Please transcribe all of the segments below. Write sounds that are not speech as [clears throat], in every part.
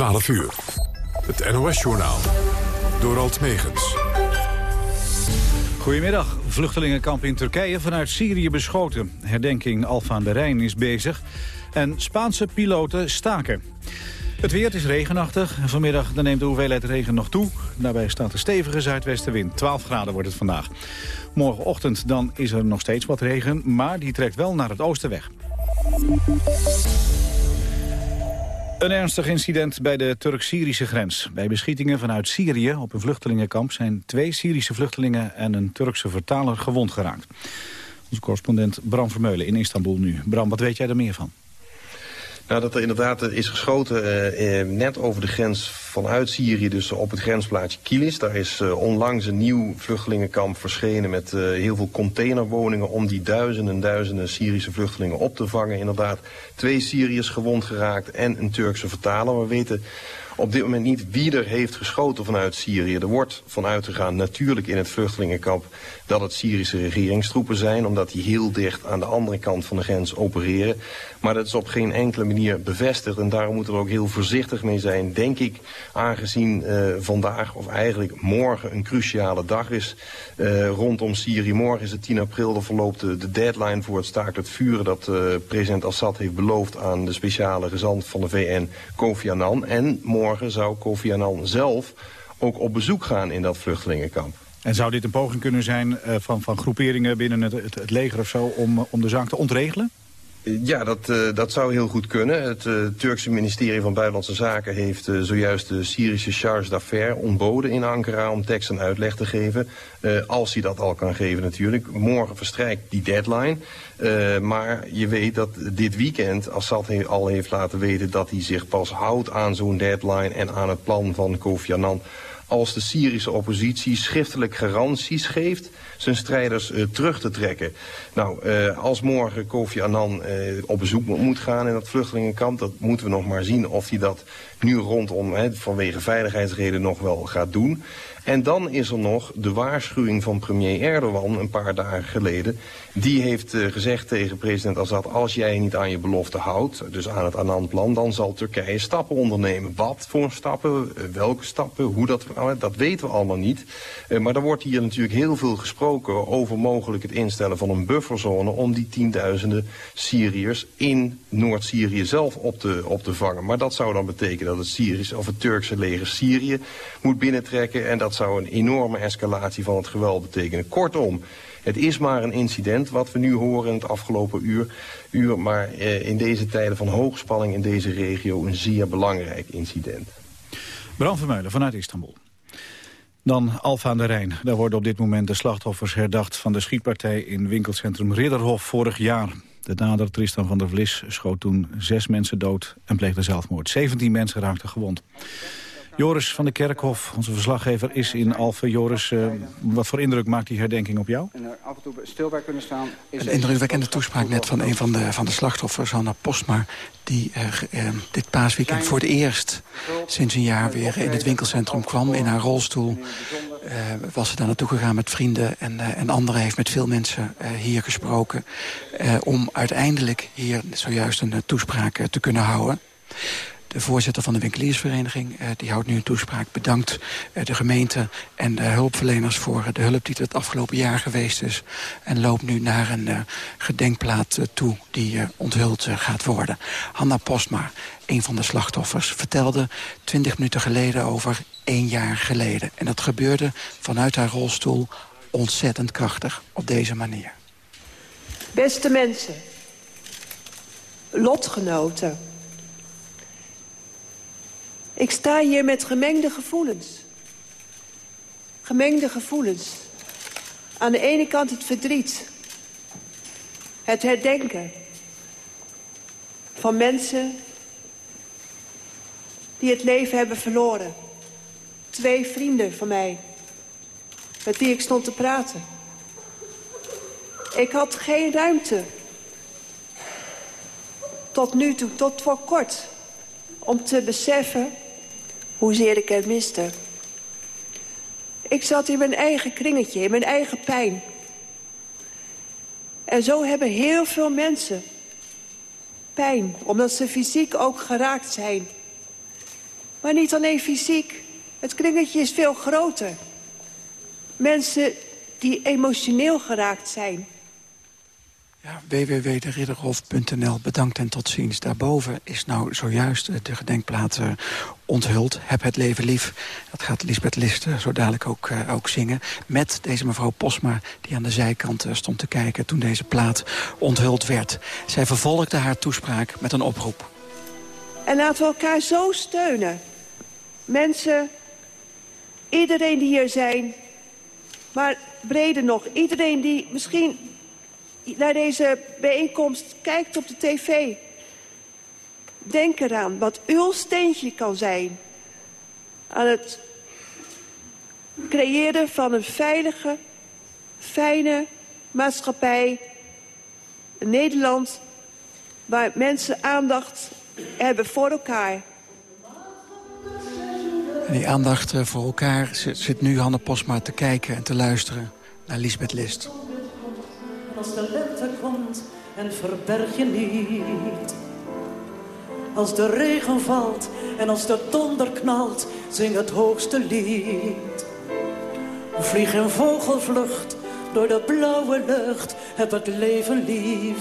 12 uur. Het NOS-journaal. Door Alt Megens. Goedemiddag. Vluchtelingenkamp in Turkije vanuit Syrië beschoten. Herdenking Alfa aan de Rijn is bezig. En Spaanse piloten staken. Het weer is regenachtig. Vanmiddag neemt de hoeveelheid regen nog toe. Daarbij staat de stevige zuidwestenwind. 12 graden wordt het vandaag. Morgenochtend dan is er nog steeds wat regen, maar die trekt wel naar het oosten weg. Een ernstig incident bij de Turk-Syrische grens. Bij beschietingen vanuit Syrië op een vluchtelingenkamp... zijn twee Syrische vluchtelingen en een Turkse vertaler gewond geraakt. Onze correspondent Bram Vermeulen in Istanbul nu. Bram, wat weet jij er meer van? Nou, dat er inderdaad is geschoten uh, net over de grens vanuit Syrië, dus op het grensplaatsje Kilis. Daar is onlangs een nieuw vluchtelingenkamp verschenen met heel veel containerwoningen om die duizenden en duizenden Syrische vluchtelingen op te vangen. Inderdaad, twee Syriërs gewond geraakt en een Turkse vertaler. We weten op dit moment niet wie er heeft geschoten vanuit Syrië. Er wordt vanuit gegaan natuurlijk in het vluchtelingenkamp dat het Syrische regeringstroepen zijn... omdat die heel dicht aan de andere kant van de grens opereren. Maar dat is op geen enkele manier bevestigd. En daarom moeten we ook heel voorzichtig mee zijn, denk ik... aangezien uh, vandaag, of eigenlijk morgen, een cruciale dag is uh, rondom Syrië. Morgen is het 10 april, dan verloopt de, de deadline voor het staakt het vuren... dat uh, president Assad heeft beloofd aan de speciale gezant van de VN, Kofi Annan. En morgen zou Kofi Annan zelf ook op bezoek gaan in dat vluchtelingenkamp. En zou dit een poging kunnen zijn van, van groeperingen binnen het, het, het leger of zo... om, om de zaak te ontregelen? Ja, dat, uh, dat zou heel goed kunnen. Het uh, Turkse ministerie van Buitenlandse Zaken heeft uh, zojuist de Syrische charge d'affaires ontboden in Ankara om tekst en uitleg te geven. als hij dat al kan geven natuurlijk. Morgen verstrijkt die deadline. maar je weet dat dit weekend Assad he al heeft laten weten dat hij zich pas houdt aan zo'n deadline en aan het plan van Kofi Annan als de Syrische oppositie schriftelijk garanties geeft zijn strijders uh, terug te trekken. Nou, uh, als morgen Kofi Annan uh, op bezoek moet gaan in dat vluchtelingenkamp... dat moeten we nog maar zien of hij dat nu rondom, vanwege veiligheidsreden nog wel gaat doen. En dan is er nog de waarschuwing van premier Erdogan een paar dagen geleden. Die heeft uh, gezegd tegen president Assad, als jij niet aan je belofte houdt, dus aan het Annan-plan, dan zal Turkije stappen ondernemen. Wat voor stappen, uh, welke stappen, hoe dat, uh, dat weten we allemaal niet. maar er wordt hier natuurlijk heel veel gesproken over mogelijk het instellen van een bufferzone om die tienduizenden Syriërs in Noord-Syrië zelf op te, op te vangen. Maar dat zou dan betekenen dat het Syrische of het Turkse leger Syrië moet binnentrekken en dat zou een enorme escalatie van het geweld betekenen. Kortom, het is maar een incident wat we nu horen in het afgelopen uur. uur maar eh, in deze tijden van hoogspanning in deze regio een zeer belangrijk incident. Bram Vermeulen vanuit Istanbul. Dan Alfa aan de Rijn. Daar worden op dit moment de slachtoffers herdacht van de schietpartij in winkelcentrum Ridderhof vorig jaar. De dader Tristan van der Vlis schoot toen zes mensen dood en pleegde zelfmoord. 17 mensen raakten gewond. Joris van de Kerkhof, onze verslaggever, is in Alphen. Joris, uh, wat voor indruk maakt die herdenking op jou? En er af en toe stil bij kunnen staan. Is een indrukwekkende toespraak net van een van de, van de slachtoffers, Hanna Postma... die uh, uh, dit paasweekend voor het eerst sinds een jaar weer in het winkelcentrum kwam... in haar rolstoel. was ze daar naartoe gegaan met vrienden en, en anderen heeft met veel mensen hier gesproken... om uiteindelijk hier zojuist een toespraak te kunnen houden. De voorzitter van de winkeliersvereniging uh, die houdt nu een toespraak. Bedankt uh, de gemeente en de hulpverleners voor de hulp die het afgelopen jaar geweest is. En loopt nu naar een gedenkplaat toe die onthuld gaat worden. Hanna Postma, een van de slachtoffers, vertelde twintig minuten geleden over één jaar geleden. En dat gebeurde vanuit haar rolstoel ontzettend krachtig op deze manier. Beste mensen, lotgenoten ik sta hier met gemengde gevoelens. Gemengde gevoelens. Aan de ene kant het verdriet. Het herdenken. Van mensen die het leven hebben verloren. Twee vrienden van mij. Met wie ik stond te praten. Ik had geen ruimte. Tot nu toe, tot voor kort. Om te beseffen hoezeer ik het miste. Ik zat in mijn eigen kringetje, in mijn eigen pijn. En zo hebben heel veel mensen pijn, omdat ze fysiek ook geraakt zijn. Maar niet alleen fysiek. Het kringetje is veel groter. Mensen die emotioneel geraakt zijn. Ja, www.deridderhof.nl. Bedankt en tot ziens. Daarboven is nou zojuist de gedenkplaat uh, onthuld. Heb het leven lief. Dat gaat Lisbeth Liste zo dadelijk ook, uh, ook zingen. Met deze mevrouw Posma die aan de zijkant uh, stond te kijken... toen deze plaat onthuld werd. Zij vervolgde haar toespraak met een oproep. En laten we elkaar zo steunen. Mensen, iedereen die hier zijn... maar breder nog, iedereen die misschien naar deze bijeenkomst kijkt op de tv. Denk eraan wat uw steentje kan zijn. Aan het creëren van een veilige, fijne maatschappij. Een Nederland waar mensen aandacht hebben voor elkaar. En die aandacht eh, voor elkaar zit nu Hanne Posma te kijken en te luisteren naar Lisbeth List als de lente komt en verberg je niet. Als de regen valt en als de donder knalt, zing het hoogste lied. Vlieg in vogelvlucht door de blauwe lucht, heb het leven lief.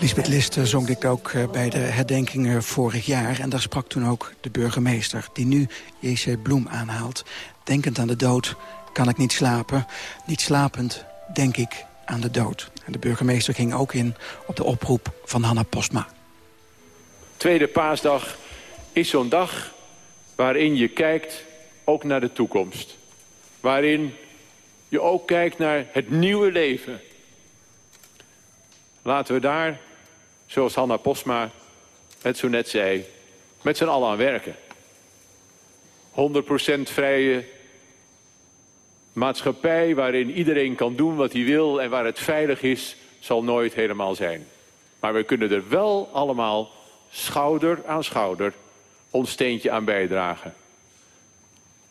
Lisbeth Liste zong dit ook eh, bij de herdenkingen vorig jaar. En daar sprak toen ook de burgemeester, die nu J.C. Bloem aanhaalt. Denkend aan de dood kan ik niet slapen. Niet slapend denk ik aan de dood. En de burgemeester ging ook in op de oproep van Hanna Postma. Tweede paasdag is zo'n dag waarin je kijkt ook naar de toekomst. Waarin je ook kijkt naar het nieuwe leven. Laten we daar, zoals Hanna Postma het zo net zei, met z'n allen aan werken. 100% vrije maatschappij waarin iedereen kan doen wat hij wil en waar het veilig is, zal nooit helemaal zijn. Maar we kunnen er wel allemaal schouder aan schouder ons steentje aan bijdragen.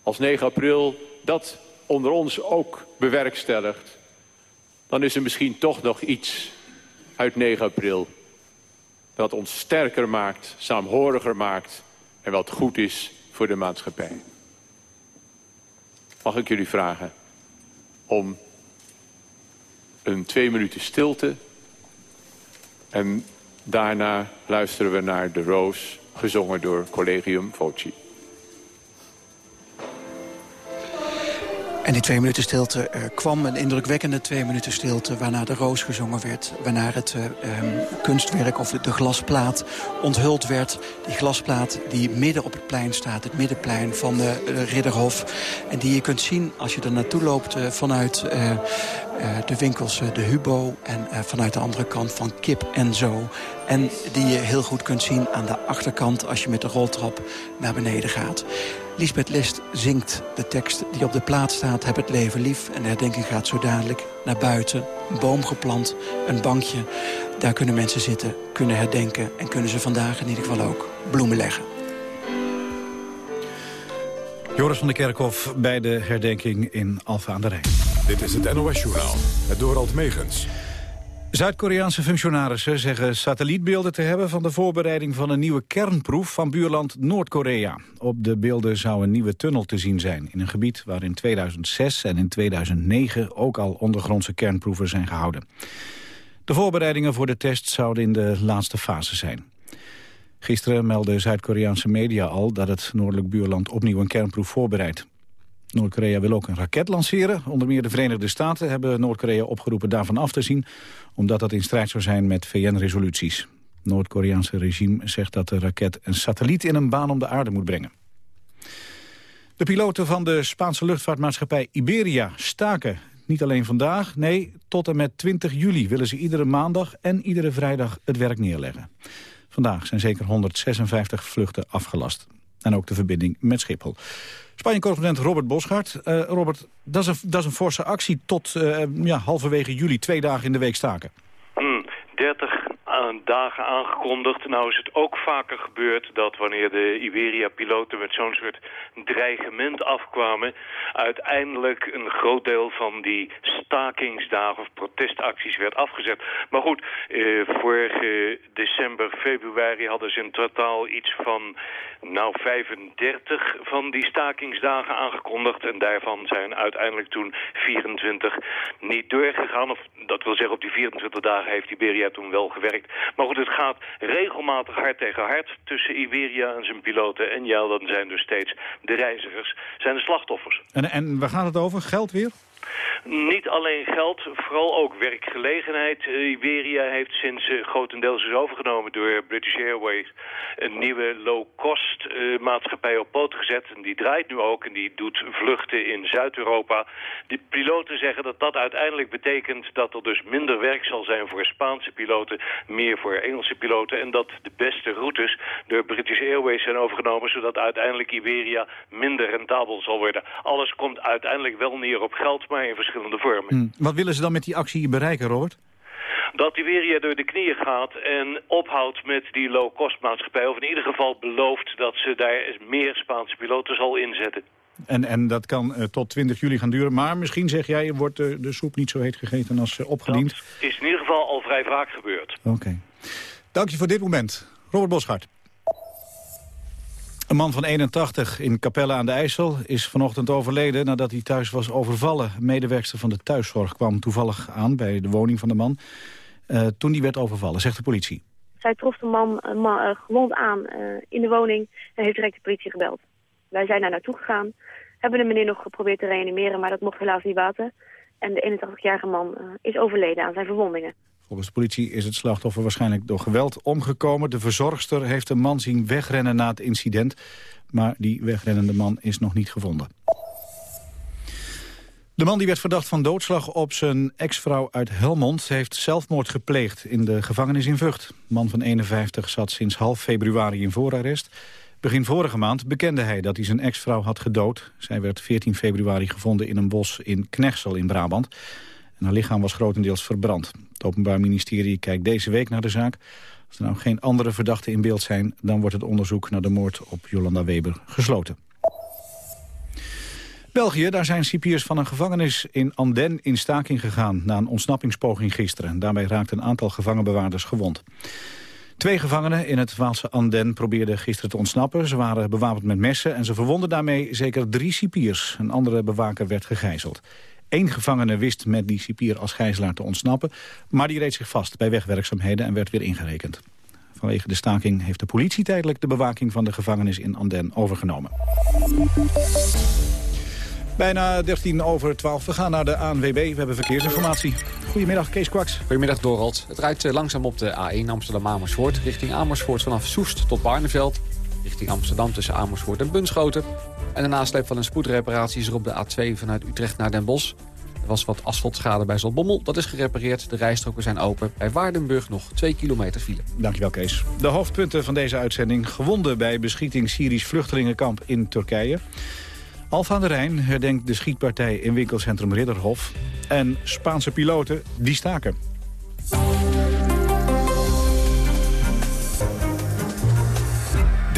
Als 9 april dat onder ons ook bewerkstelligt, dan is er misschien toch nog iets uit 9 april dat ons sterker maakt, saamhoriger maakt en wat goed is voor de maatschappij. Mag ik jullie vragen om een twee minuten stilte. En daarna luisteren we naar De Roos, gezongen door Collegium Voci. En die twee minuten stilte uh, kwam, een indrukwekkende twee minuten stilte... waarna de roos gezongen werd, waarna het uh, um, kunstwerk of de glasplaat onthuld werd. Die glasplaat die midden op het plein staat, het middenplein van de, de Ridderhof. En die je kunt zien als je er naartoe loopt vanuit de winkels De Hubo... en vanuit de andere kant van Kip en Zo. En die je heel goed kunt zien aan de achterkant als je met de roltrap naar beneden gaat. Lisbeth List zingt de tekst die op de plaat staat... Heb het leven lief. En de herdenking gaat zo dadelijk naar buiten. Een boom geplant, een bankje. Daar kunnen mensen zitten, kunnen herdenken... en kunnen ze vandaag in ieder geval ook bloemen leggen. Joris van der Kerkhof bij de herdenking in Alfa aan de Rijn. Dit is het NOS-journaal, het Dorald Megens. Zuid-Koreaanse functionarissen zeggen satellietbeelden te hebben... van de voorbereiding van een nieuwe kernproef van buurland Noord-Korea. Op de beelden zou een nieuwe tunnel te zien zijn... in een gebied waar in 2006 en in 2009 ook al ondergrondse kernproeven zijn gehouden. De voorbereidingen voor de test zouden in de laatste fase zijn. Gisteren meldden Zuid-Koreaanse media al dat het noordelijk buurland opnieuw een kernproef voorbereidt. Noord-Korea wil ook een raket lanceren. Onder meer de Verenigde Staten hebben Noord-Korea opgeroepen daarvan af te zien... omdat dat in strijd zou zijn met VN-resoluties. Het Noord-Koreaanse regime zegt dat de raket een satelliet in een baan om de aarde moet brengen. De piloten van de Spaanse luchtvaartmaatschappij Iberia staken. Niet alleen vandaag, nee, tot en met 20 juli willen ze iedere maandag en iedere vrijdag het werk neerleggen. Vandaag zijn zeker 156 vluchten afgelast. En ook de verbinding met Schiphol. Spanje-correspondent Robert Boschart. Uh, Robert, dat is, een, dat is een forse actie tot uh, ja, halverwege juli, twee dagen in de week staken. 30 dagen aangekondigd. Nou is het ook vaker gebeurd dat wanneer de Iberia-piloten met zo'n soort dreigement afkwamen... uiteindelijk een groot deel van die stakingsdagen of protestacties werd afgezet. Maar goed, eh, vorige december, februari hadden ze in totaal iets van nou 35 van die stakingsdagen aangekondigd. En daarvan zijn uiteindelijk toen 24 niet doorgegaan. Of dat wil zeggen, op die 24 dagen heeft Iberia toen wel gewerkt. Maar goed, het gaat regelmatig hard tegen hard tussen Iberia en zijn piloten. En ja, dan zijn dus steeds de reizigers, zijn de slachtoffers. En, en waar gaat het over? Geld weer? Niet alleen geld, vooral ook werkgelegenheid. Uh, Iberia heeft sinds uh, grotendeels is overgenomen door British Airways... een nieuwe low-cost uh, maatschappij op poot gezet. En die draait nu ook en die doet vluchten in Zuid-Europa. De piloten zeggen dat dat uiteindelijk betekent... dat er dus minder werk zal zijn voor Spaanse piloten... meer voor Engelse piloten. En dat de beste routes door British Airways zijn overgenomen... zodat uiteindelijk Iberia minder rentabel zal worden. Alles komt uiteindelijk wel neer op geld maar in verschillende vormen. Hmm. Wat willen ze dan met die actie bereiken, Robert? dat Iberia door de knieën gaat en ophoudt met die low-cost maatschappij. Of in ieder geval belooft dat ze daar meer Spaanse piloten zal inzetten. En, en dat kan uh, tot 20 juli gaan duren. Maar misschien zeg jij, wordt de, de soep niet zo heet gegeten als uh, opgediend. Dat is in ieder geval al vrij vaak gebeurd. Oké. Dank je voor dit moment. Robert Boschart. Een man van 81 in Capelle aan de IJssel is vanochtend overleden nadat hij thuis was overvallen. Een medewerkster van de thuiszorg kwam toevallig aan bij de woning van de man. Uh, toen die werd overvallen, zegt de politie. Zij trof de man, man uh, gewond aan in de woning en heeft direct de politie gebeld. Wij zijn daar naartoe gegaan, hebben de meneer nog geprobeerd te reanimeren, maar dat mocht helaas niet baten. En de 81-jarige man is overleden aan zijn verwondingen. Volgens de politie is het slachtoffer waarschijnlijk door geweld omgekomen. De verzorgster heeft de man zien wegrennen na het incident. Maar die wegrennende man is nog niet gevonden. De man die werd verdacht van doodslag op zijn ex-vrouw uit Helmond... heeft zelfmoord gepleegd in de gevangenis in Vught. De man van 51 zat sinds half februari in voorarrest. Begin vorige maand bekende hij dat hij zijn ex-vrouw had gedood. Zij werd 14 februari gevonden in een bos in Knechtsel in Brabant. Haar lichaam was grotendeels verbrand. Het Openbaar Ministerie kijkt deze week naar de zaak. Als er nou geen andere verdachten in beeld zijn... dan wordt het onderzoek naar de moord op Jolanda Weber gesloten. België, daar zijn cipiers van een gevangenis in Anden in staking gegaan... na een ontsnappingspoging gisteren. Daarbij raakte een aantal gevangenbewaarders gewond. Twee gevangenen in het Waalse Anden probeerden gisteren te ontsnappen. Ze waren bewapend met messen en ze verwonden daarmee zeker drie cipiers. Een andere bewaker werd gegijzeld. Eén gevangene wist met die cipier als gijzelaar te ontsnappen... maar die reed zich vast bij wegwerkzaamheden en werd weer ingerekend. Vanwege de staking heeft de politie tijdelijk de bewaking van de gevangenis in Anden overgenomen. Bijna 13 over 12. We gaan naar de ANWB. We hebben verkeersinformatie. Goedemiddag, Kees Kwaks. Goedemiddag, Dorald. Het rijdt eh, langzaam op de A1 Amsterdam-Amersfoort... richting Amersfoort vanaf Soest tot Barneveld... richting Amsterdam tussen Amersfoort en Bunschoten... En de nasleep van een spoedreparatie is er op de A2 vanuit Utrecht naar Den Bosch. Er was wat asfaltschade bij Zaltbommel. Dat is gerepareerd. De rijstroken zijn open. Bij Waardenburg nog 2 kilometer file. Dankjewel, Kees. De hoofdpunten van deze uitzending. Gewonden bij beschieting Syrisch vluchtelingenkamp in Turkije. Alfa aan de Rijn herdenkt de schietpartij in winkelcentrum Ridderhof. En Spaanse piloten die staken.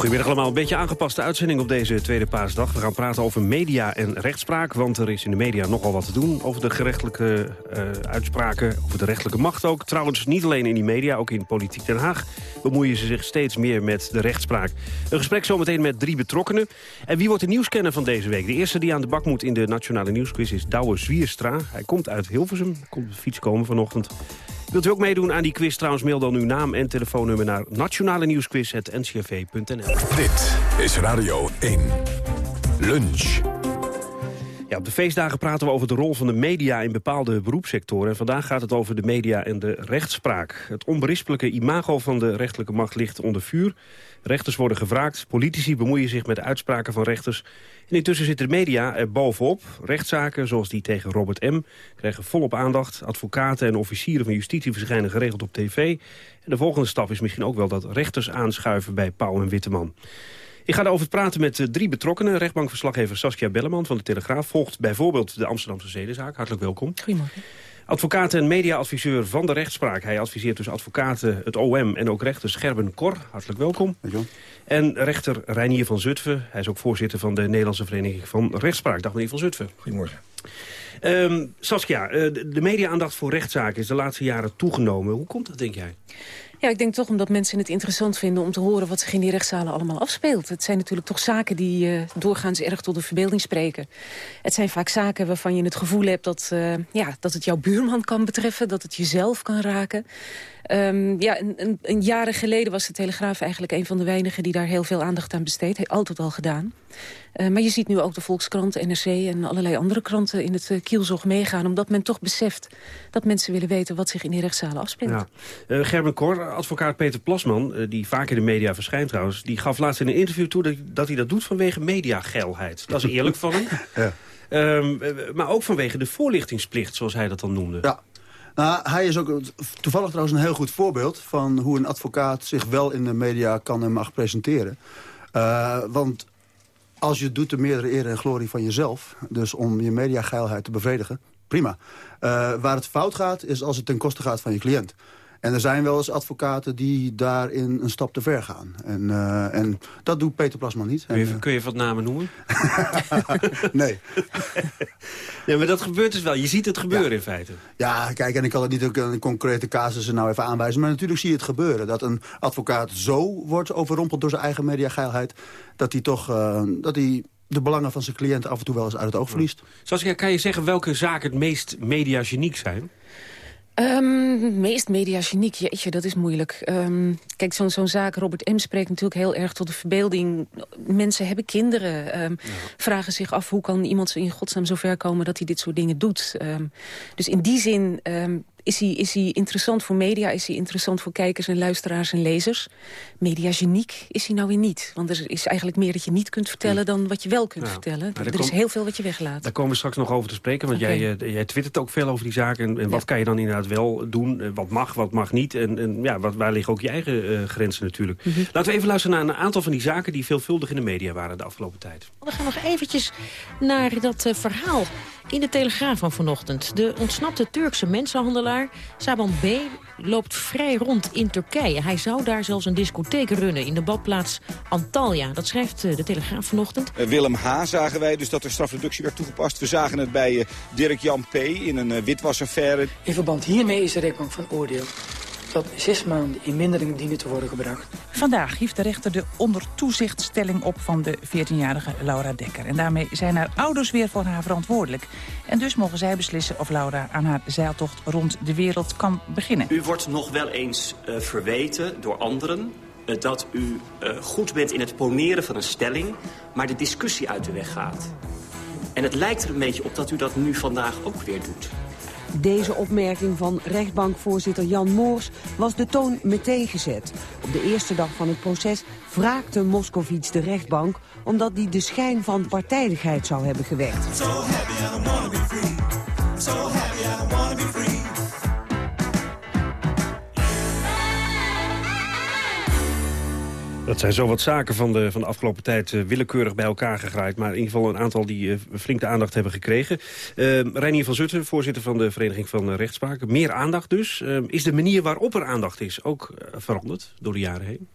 Goedemiddag allemaal. Een beetje aangepaste uitzending op deze tweede paasdag. We gaan praten over media en rechtspraak. Want er is in de media nogal wat te doen over de gerechtelijke uh, uitspraken. Over de rechtelijke macht ook. Trouwens niet alleen in die media, ook in Politiek Den Haag... bemoeien ze zich steeds meer met de rechtspraak. Een gesprek zometeen met drie betrokkenen. En wie wordt de nieuwskenner van deze week? De eerste die aan de bak moet in de Nationale Nieuwsquiz is Douwe Zwierstra. Hij komt uit Hilversum. Komt op de fiets komen vanochtend. Wilt u ook meedoen aan die quiz? Trouwens, mail dan uw naam en telefoonnummer naar nationale nieuwsquiz.ncrv.nl. Dit is Radio 1. Lunch. Ja, op de feestdagen praten we over de rol van de media in bepaalde beroepssectoren. En vandaag gaat het over de media en de rechtspraak. Het onberispelijke imago van de rechterlijke macht ligt onder vuur. Rechters worden gevraagd, politici bemoeien zich met uitspraken van rechters. En intussen zitten de media er bovenop. Rechtszaken, zoals die tegen Robert M., krijgen volop aandacht. Advocaten en officieren van justitie verschijnen geregeld op tv. En de volgende stap is misschien ook wel dat rechters aanschuiven bij Pauw en Witteman. Ik ga daarover praten met drie betrokkenen. Rechtbankverslaggever Saskia Belleman van de Telegraaf... volgt bijvoorbeeld de Amsterdamse zedenzaak. Hartelijk welkom. Goedemorgen. Advocaat en mediaadviseur van de rechtspraak. Hij adviseert dus advocaten, het OM en ook rechter Scherben Kor. Hartelijk welkom. En rechter Reinier van Zutphen. Hij is ook voorzitter van de Nederlandse Vereniging van Rechtspraak. Dag meneer van Zutphen. Goedemorgen. Um, Saskia, de media-aandacht voor rechtszaken is de laatste jaren toegenomen. Hoe komt dat, denk jij? Ja, ik denk toch omdat mensen het interessant vinden om te horen wat zich in die rechtszalen allemaal afspeelt. Het zijn natuurlijk toch zaken die uh, doorgaans erg tot de verbeelding spreken. Het zijn vaak zaken waarvan je het gevoel hebt dat, uh, ja, dat het jouw buurman kan betreffen, dat het jezelf kan raken. Um, ja, een, een, een, jaren geleden was de Telegraaf eigenlijk een van de weinigen die daar heel veel aandacht aan besteedt. Heeft altijd al gedaan. Uh, maar je ziet nu ook de Volkskrant, NRC en allerlei andere kranten in het uh, kielzog meegaan. Omdat men toch beseft dat mensen willen weten wat zich in die rechtszalen afspeelt. Ja. Uh, Gerben Kor, advocaat Peter Plasman, die vaak in de media verschijnt trouwens... die gaf laatst in een interview toe dat, dat hij dat doet vanwege mediageilheid. Dat is eerlijk van hem. [laughs] Ja. Um, maar ook vanwege de voorlichtingsplicht, zoals hij dat dan noemde. Ja, nou, hij is ook toevallig trouwens een heel goed voorbeeld... van hoe een advocaat zich wel in de media kan en mag presenteren. Uh, want als je doet de meerdere eer en glorie van jezelf... dus om je mediageilheid te bevredigen, prima. Uh, waar het fout gaat, is als het ten koste gaat van je cliënt. En er zijn wel eens advocaten die daarin een stap te ver gaan. En, uh, en dat doet Peter Plasman niet. Kun je, en, kun je wat namen noemen? [laughs] [laughs] nee. nee, maar dat gebeurt dus wel. Je ziet het gebeuren ja. in feite. Ja, kijk, en ik kan het niet ook een concrete casussen nou even aanwijzen. Maar natuurlijk zie je het gebeuren. Dat een advocaat zo wordt overrompeld door zijn eigen mediageilheid... dat hij toch... Uh, dat hij de belangen van zijn cliënt af en toe wel eens uit het oog verliest. Zoals kan je zeggen welke zaken het meest mediageniek zijn? Um, meest mediageniek, jeetje, dat is moeilijk. Um, kijk, zo'n zo'n zaak, Robert M. spreekt natuurlijk heel erg tot de verbeelding. Mensen hebben kinderen, um, ja. vragen zich af... hoe kan iemand in godsnaam zo ver komen dat hij dit soort dingen doet. dus in die zin is hij, is hij interessant voor media, is hij interessant voor kijkers en luisteraars en lezers. Mediageniek is hij nou weer niet. Want er is eigenlijk meer dat je niet kunt vertellen dan wat je wel kunt ja. vertellen. Er kom, is heel veel wat je weglaat. Daar komen we straks nog over te spreken, want okay. jij, uh, jij twittert ook veel over die zaken. En, en wat ja. kan je dan inderdaad wel doen, wat mag, wat mag niet. En, en ja, wat, waar liggen ook je eigen uh, grenzen natuurlijk. Mm -hmm. Laten we even luisteren naar een aantal van die zaken die veelvuldig in de media waren de afgelopen tijd. We gaan nog eventjes naar dat uh, verhaal in de Telegraaf van vanochtend. De ontsnapte Turkse mensenhandelaar Saban B. loopt vrij rond in Turkije. Hij zou daar zelfs een discotheek runnen in de badplaats Antalya. Dat schrijft de Telegraaf vanochtend. Uh, Willem H. zagen wij dus dat er strafreductie werd toegepast. We zagen het bij uh, Dirk-Jan P. in een witwasaffaire. In verband hiermee is de rechtbank van oordeel dat zes maanden in mindering dienen te worden gebracht. Vandaag hief de rechter de onder toezichtstelling op van de 14-jarige Laura Dekker. En daarmee zijn haar ouders weer voor haar verantwoordelijk. En dus mogen zij beslissen of Laura aan haar zeiltocht rond de wereld kan beginnen. U wordt nog wel eens uh, verweten door anderen uh, dat u uh, goed bent in het poneren van een stelling... maar de discussie uit de weg gaat. En het lijkt er een beetje op dat u dat nu vandaag ook weer doet. Deze opmerking van rechtbankvoorzitter Jan Moors was de toon meteen gezet. Op de eerste dag van het proces wraakte Moskovits de rechtbank... omdat die de schijn van partijdigheid zou hebben gewekt. Dat zijn zo wat zaken van de, van de afgelopen tijd uh, willekeurig bij elkaar gegraaid. Maar in ieder geval een aantal die uh, flink de aandacht hebben gekregen. Uh, Reinier van Zutten, voorzitter van de Vereniging van Rechtspraak. Meer aandacht dus. is de manier waarop er aandacht is ook veranderd door de jaren heen?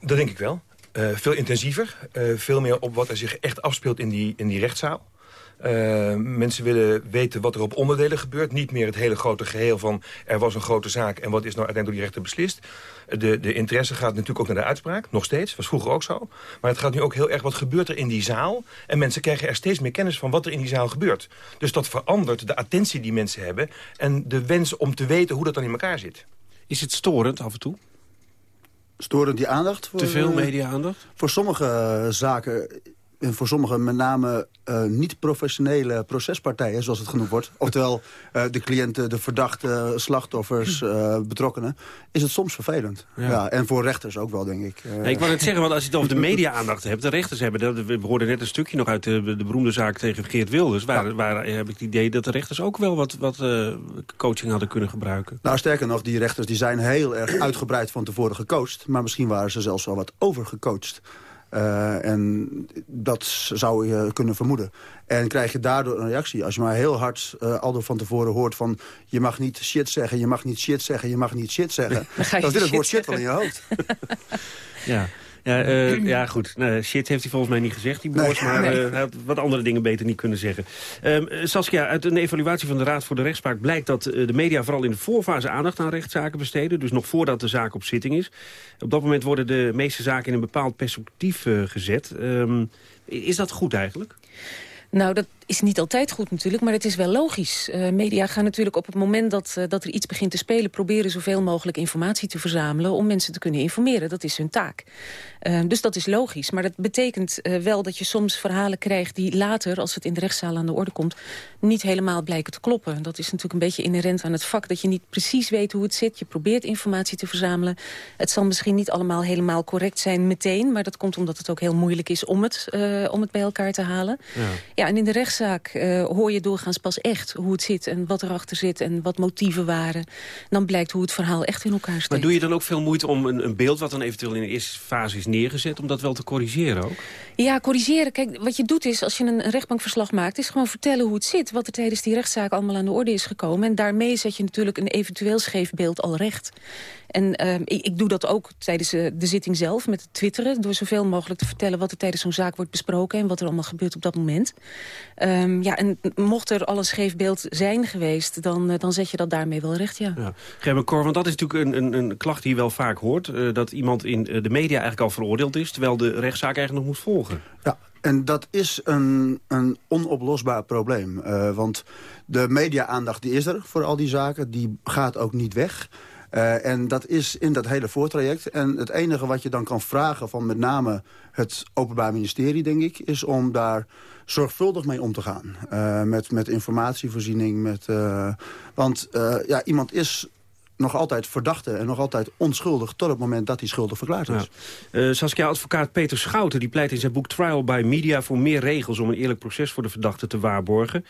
Dat denk ik wel. veel intensiever. veel meer op wat er zich echt afspeelt in die, in die rechtszaal. Uh, mensen willen weten wat er op onderdelen gebeurt. Niet meer het hele grote geheel van er was een grote zaak... en wat is nou uiteindelijk door die rechter beslist. De, de interesse gaat natuurlijk ook naar de uitspraak. Nog steeds, was vroeger ook zo. Maar het gaat nu ook heel erg wat gebeurt er in die zaal. En mensen krijgen er steeds meer kennis van wat er in die zaal gebeurt. Dus dat verandert de attentie die mensen hebben... en de wens om te weten hoe dat dan in elkaar zit. Is het storend af en toe? Storend die aandacht? Voor, Te veel media-aandacht? Voor sommige uh, zaken en voor sommige met name uh, niet-professionele procespartijen, zoals het genoemd wordt... oftewel uh, de cliënten, de verdachten, slachtoffers, uh, betrokkenen... is het soms vervelend. Ja. ja. en voor rechters ook wel, denk ik. Nee, ik wou net zeggen, want als je het over de media-aandacht hebt... de rechters hebben, we hoorden net een stukje nog uit de, de beroemde zaak tegen Geert Wilders... waar, ja. waar heb ik het idee dat de rechters ook wel wat, wat coaching hadden kunnen gebruiken. Nou, sterker nog, die rechters die zijn heel erg uitgebreid van tevoren gecoacht... maar misschien waren ze zelfs wel wat overgecoacht. Uh, en dat zou je kunnen vermoeden. En krijg je daardoor een reactie. Als je maar heel hard uh, al van tevoren hoort van... je mag niet shit zeggen, je mag niet shit zeggen, je mag niet shit zeggen... [laughs] dan, dan zit het woord shit wel in je hoofd. [laughs] [laughs] ja. Ja, uh, ja goed. Nou, shit heeft hij volgens mij niet gezegd, die Boers. Nee. Maar uh, hij had wat andere dingen beter niet kunnen zeggen. Um, Saskia, uit een evaluatie van de Raad voor de Rechtspraak blijkt dat uh, de media vooral in de voorfase aandacht aan rechtszaken besteden. Dus nog voordat de zaak op zitting is. Op dat moment worden de meeste zaken in een bepaald perspectief gezet. Um, is dat goed eigenlijk? Nou, dat is niet altijd goed natuurlijk, maar het is wel logisch. Uh, media gaan natuurlijk op het moment dat, uh, dat er iets begint te spelen... proberen zoveel mogelijk informatie te verzamelen om mensen te kunnen informeren. Dat is hun taak. Uh, dus dat is logisch. Maar dat betekent wel dat je soms verhalen krijgt... die later, als het in de rechtszaal aan de orde komt... niet helemaal blijken te kloppen. Dat is natuurlijk een beetje inherent aan het vak... dat je niet precies weet hoe het zit. Je probeert informatie te verzamelen. Het zal misschien niet allemaal helemaal correct zijn meteen... maar dat komt omdat het ook heel moeilijk is om het, om het bij elkaar te halen. Ja, ja en in de rechtszaal rechtszaak uh, hoor je doorgaans pas echt hoe het zit... en wat erachter zit en wat motieven waren. Dan blijkt hoe het verhaal echt in elkaar steekt. Maar doe je dan ook veel moeite om een, een beeld... wat dan eventueel in de eerste fase is neergezet... om dat wel te corrigeren ook? Ja, corrigeren. Kijk, wat je doet is, als je een, rechtbankverslag maakt... is gewoon vertellen hoe het zit, wat er tijdens die rechtszaak allemaal aan de orde is gekomen. En daarmee zet je natuurlijk een eventueel scheef beeld al recht. En uh, ik, doe dat ook tijdens uh, de zitting zelf met het twitteren... door zoveel mogelijk te vertellen wat er tijdens zo'n zaak wordt besproken... en wat er allemaal gebeurt op dat moment. Um, ja, en mocht er al een scheef beeld zijn geweest... dan, uh, dan zet je dat daarmee wel recht, ja. ja. Gerben Cor, want dat is natuurlijk een, een, een, klacht die je wel vaak hoort... dat iemand in de media eigenlijk al veroordeeld is... terwijl de rechtszaak eigenlijk nog moet volgen. Ja, en dat is een, een onoplosbaar probleem. want de media-aandacht die is er voor al die zaken. Die gaat ook niet weg... Uh, en dat is in dat hele voortraject. En het enige wat je dan kan vragen van met name het Openbaar Ministerie, denk ik... is om daar zorgvuldig mee om te gaan. Uh, met, met informatievoorziening. Met, want ja, iemand is nog altijd verdachte en nog altijd onschuldig... tot het moment dat hij schuldig verklaard is. Uh, Saskia, advocaat Peter Schouten die pleit in zijn boek Trial by Media... voor meer regels om een eerlijk proces voor de verdachte te waarborgen.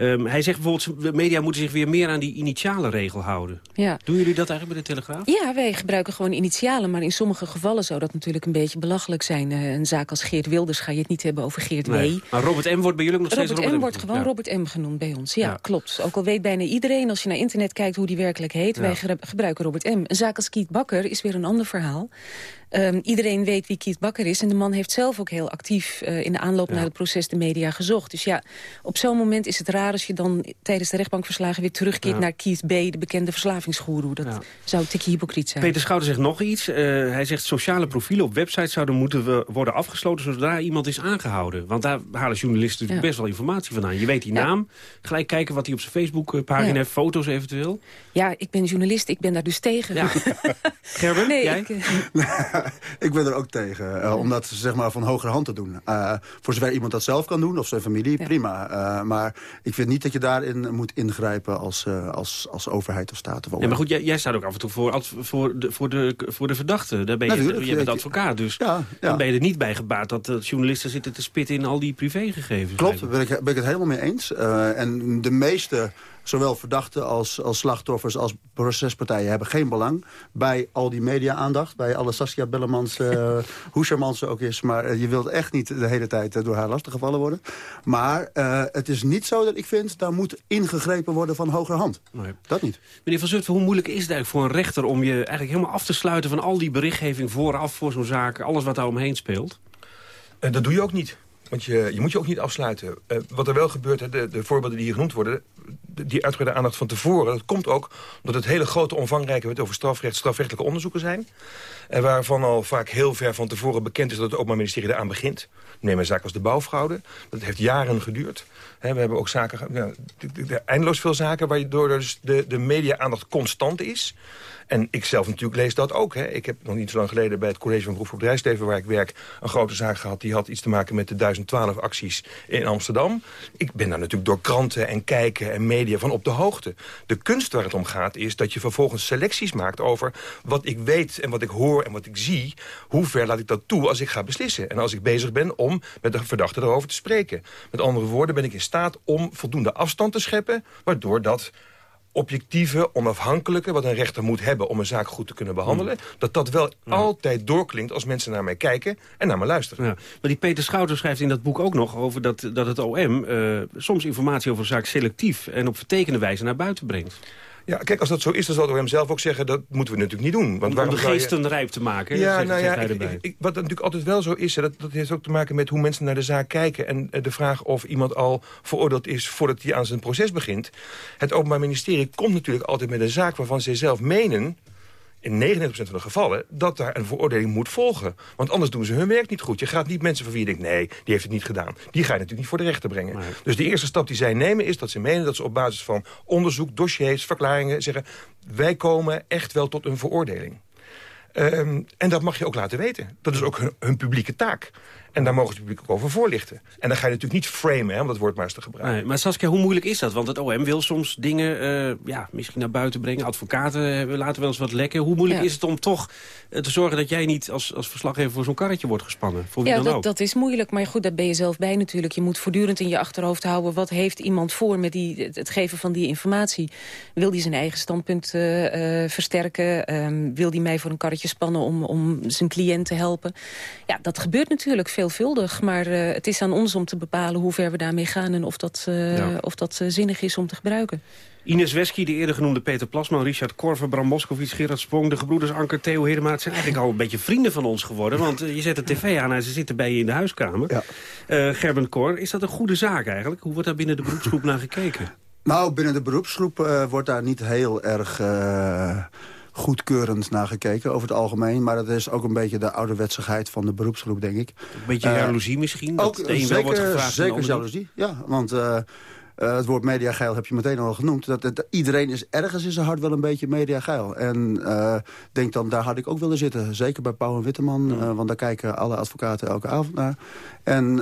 Um, hij zegt bijvoorbeeld, de media moeten zich weer meer aan die initiale regel houden. Ja. Doen jullie dat eigenlijk bij de Telegraaf? Ja, wij gebruiken gewoon initialen. Maar in sommige gevallen zou dat natuurlijk een beetje belachelijk zijn. Uh, een zaak als Geert Wilders ga je het niet hebben over Geert nee. W. Maar Robert M. wordt bij jullie nog steeds Robert, Robert M. wordt gewoon ja. Robert M. genoemd bij ons. Ja, ja, klopt. Ook al weet bijna iedereen als je naar internet kijkt hoe die werkelijk heet. Wij gebruiken Robert M. Een zaak als Kiet Bakker is weer een ander verhaal. Um, iedereen weet wie Kiet Bakker is. En de man heeft zelf ook heel actief uh, in de aanloop ja. naar het proces de media gezocht. Dus ja, op zo'n moment is het raar als je dan tijdens de rechtbankverslagen... weer terugkeert ja. naar Keith B., de bekende verslavingsgoeroe. Dat ja. zou tikje hypocriet zijn. Peter Schouder zegt nog iets. Uh, hij zegt sociale profielen op websites zouden moeten worden afgesloten... zodra iemand is aangehouden. Want daar halen journalisten ja. best wel informatie vandaan. Je weet die naam, gelijk kijken wat hij op zijn Facebookpagina heeft... foto's eventueel. Ja, ik ben journalist, ik ben daar dus tegen. Ja. [laughs] Gerben, nee, jij? Ik, [laughs] [laughs] ik ben er ook tegen. Uh, om dat zeg maar, van hogere hand te doen. Uh, voor zover iemand dat zelf kan doen, of zijn familie, ja. prima. Uh, maar ik vind niet dat je daarin moet ingrijpen als, als, als overheid of staat. Of ja, maar goed, jij, jij, staat ook af en toe voor, voor, de, voor, de, voor de verdachte. Daar ben je, Natuurlijk, je bent advocaat, dus ja, dan ben je er niet bij gebaat... dat journalisten zitten te spitten in al die privégegevens. Klopt, daar ben ik, ben ik het helemaal mee eens. en de meeste zowel verdachten als, als slachtoffers als procespartijen hebben geen belang bij al die media-aandacht. Bij alle Saskia Bellemans, [laughs] uh, hoe charmant ze ook is. Maar uh, je wilt echt niet de hele tijd uh, door haar lastiggevallen worden. Maar het is niet zo dat ik vind, daar moet ingegrepen worden van hoger hand. Nee. Dat niet. Meneer Van Zutphen, hoe moeilijk is het eigenlijk voor een rechter... om je eigenlijk helemaal af te sluiten van al die berichtgeving vooraf voor zo'n zaak... alles wat daar omheen speelt? dat doe je ook niet. Want je, je moet je ook niet afsluiten. Uh, wat er wel gebeurt, hè, de, de voorbeelden die hier genoemd worden... die uitgebreide aandacht van tevoren... dat komt ook omdat het hele grote omvangrijke... wet over strafrecht, strafrechtelijke onderzoeken zijn. En waarvan al vaak heel ver van tevoren bekend is... dat het Openbaar Ministerie eraan begint. Neem een zaak als de bouwfraude. Dat heeft jaren geduurd. We hebben ook zaken, eindeloos veel zaken... waardoor dus de, de media-aandacht constant is... En ik zelf natuurlijk lees dat ook. Hè. Ik heb nog niet zo lang geleden bij het College van Beroep voor Bedrijfsleven... waar ik werk, een grote zaak gehad. Die had iets te maken met de 1012 acties in Amsterdam. Ik ben daar natuurlijk door kranten en kijken en media van op de hoogte. De kunst waar het om gaat is dat je vervolgens selecties maakt... over wat ik weet en wat ik hoor en wat ik zie. Hoe ver laat ik dat toe als ik ga beslissen? En als ik bezig ben om met de verdachte erover te spreken. Met andere woorden ben ik in staat om voldoende afstand te scheppen... waardoor dat objectieve, onafhankelijke... wat een rechter moet hebben om een zaak goed te kunnen behandelen... Hmm. dat dat wel altijd doorklinkt als mensen naar mij kijken en naar me luisteren. Ja. Maar die Peter Schouten schrijft in dat boek ook nog over dat, dat het OM... eh, soms informatie over een zaak selectief en op vertekende wijze naar buiten brengt. Ja, kijk, als dat zo is, dan zal de OM zelf ook zeggen... dat moeten we natuurlijk niet doen. Want Om, de je- geesten rijp te maken, Ja, zegt, nou ja, hij ik- erbij. ik- ik- wat natuurlijk altijd wel zo is... hè, Dat, dat heeft ook te maken met hoe mensen naar de zaak kijken... en eh, de vraag of iemand al veroordeeld is voordat hij aan zijn proces begint. Het Openbaar Ministerie komt natuurlijk altijd met een zaak... waarvan zij zelf menen in 99% van de gevallen dat daar een veroordeling moet volgen. Want anders doen ze hun werk niet goed. Je gaat niet mensen van wie je denkt, nee, die heeft het niet gedaan. Die ga je natuurlijk niet voor de rechter brengen. Dus de eerste stap die zij nemen is dat ze menen dat ze op basis van onderzoek, dossiers, verklaringen zeggen... wij komen echt wel tot een veroordeling. Ehm, en dat mag je ook laten weten. Dat is ook hun, hun publieke taak. En daar mogen ze het publiek ook over voorlichten. En dan ga je natuurlijk niet framen, hè, om dat woord maar eens te gebruiken. Nee, maar Saskia, hoe moeilijk is dat? Want het OM wil soms dingen eh, ja, misschien naar buiten brengen. Advocaten hebben laten wel eens wat lekken. Hoe moeilijk Ja. is het om toch eh, te zorgen dat jij niet als, als verslaggever voor zo'n karretje wordt gespannen? Voor wie Ja, dan dat, ook? dat is moeilijk. Maar goed, daar ben je zelf bij natuurlijk. Je moet voortdurend in je achterhoofd houden... wat heeft iemand voor met die, het- het geven van die informatie? Wil die zijn eigen standpunt eh, eh, versterken? Ehm, wil die mij voor een karretje spannen om, om zijn cliënt te helpen? Ja, dat gebeurt natuurlijk veelvuldig. Maar eh, het is aan ons om te bepalen hoe ver we daarmee gaan... en of dat, eh, Ja. of dat eh, zinnig is om te gebruiken. Ines Wesky, de eerder genoemde Peter Plasman, Richard Korver, Bram Moskowitz, Gerard Sprong, de gebroeders Anker, Theo Hedema. Het zijn eigenlijk al een beetje vrienden van ons geworden. Want je zet de tv aan en ze zitten bij je in de huiskamer. Eh, Gerben Cor, is dat een goede zaak eigenlijk? Hoe wordt daar binnen de beroepsgroep naar gekeken? Nou, binnen de beroepsgroep eh, wordt daar niet heel erg eh, goedkeurend naar gekeken over het algemeen. Maar dat is ook een beetje de ouderwetsigheid van de beroepsgroep, denk ik. Een beetje Eh, jaloezie misschien? Dat Ook een wel zeker, wordt gevraagd zeker jaloezie, ja. Want eh, eh, het woord mediageil heb je meteen al genoemd. Dat, iedereen is ergens in zijn hart wel een beetje mediageil. En eh, denk dan, daar had ik ook willen zitten. Zeker bij Pauw en Witteman, want daar kijken alle advocaten elke avond naar. En,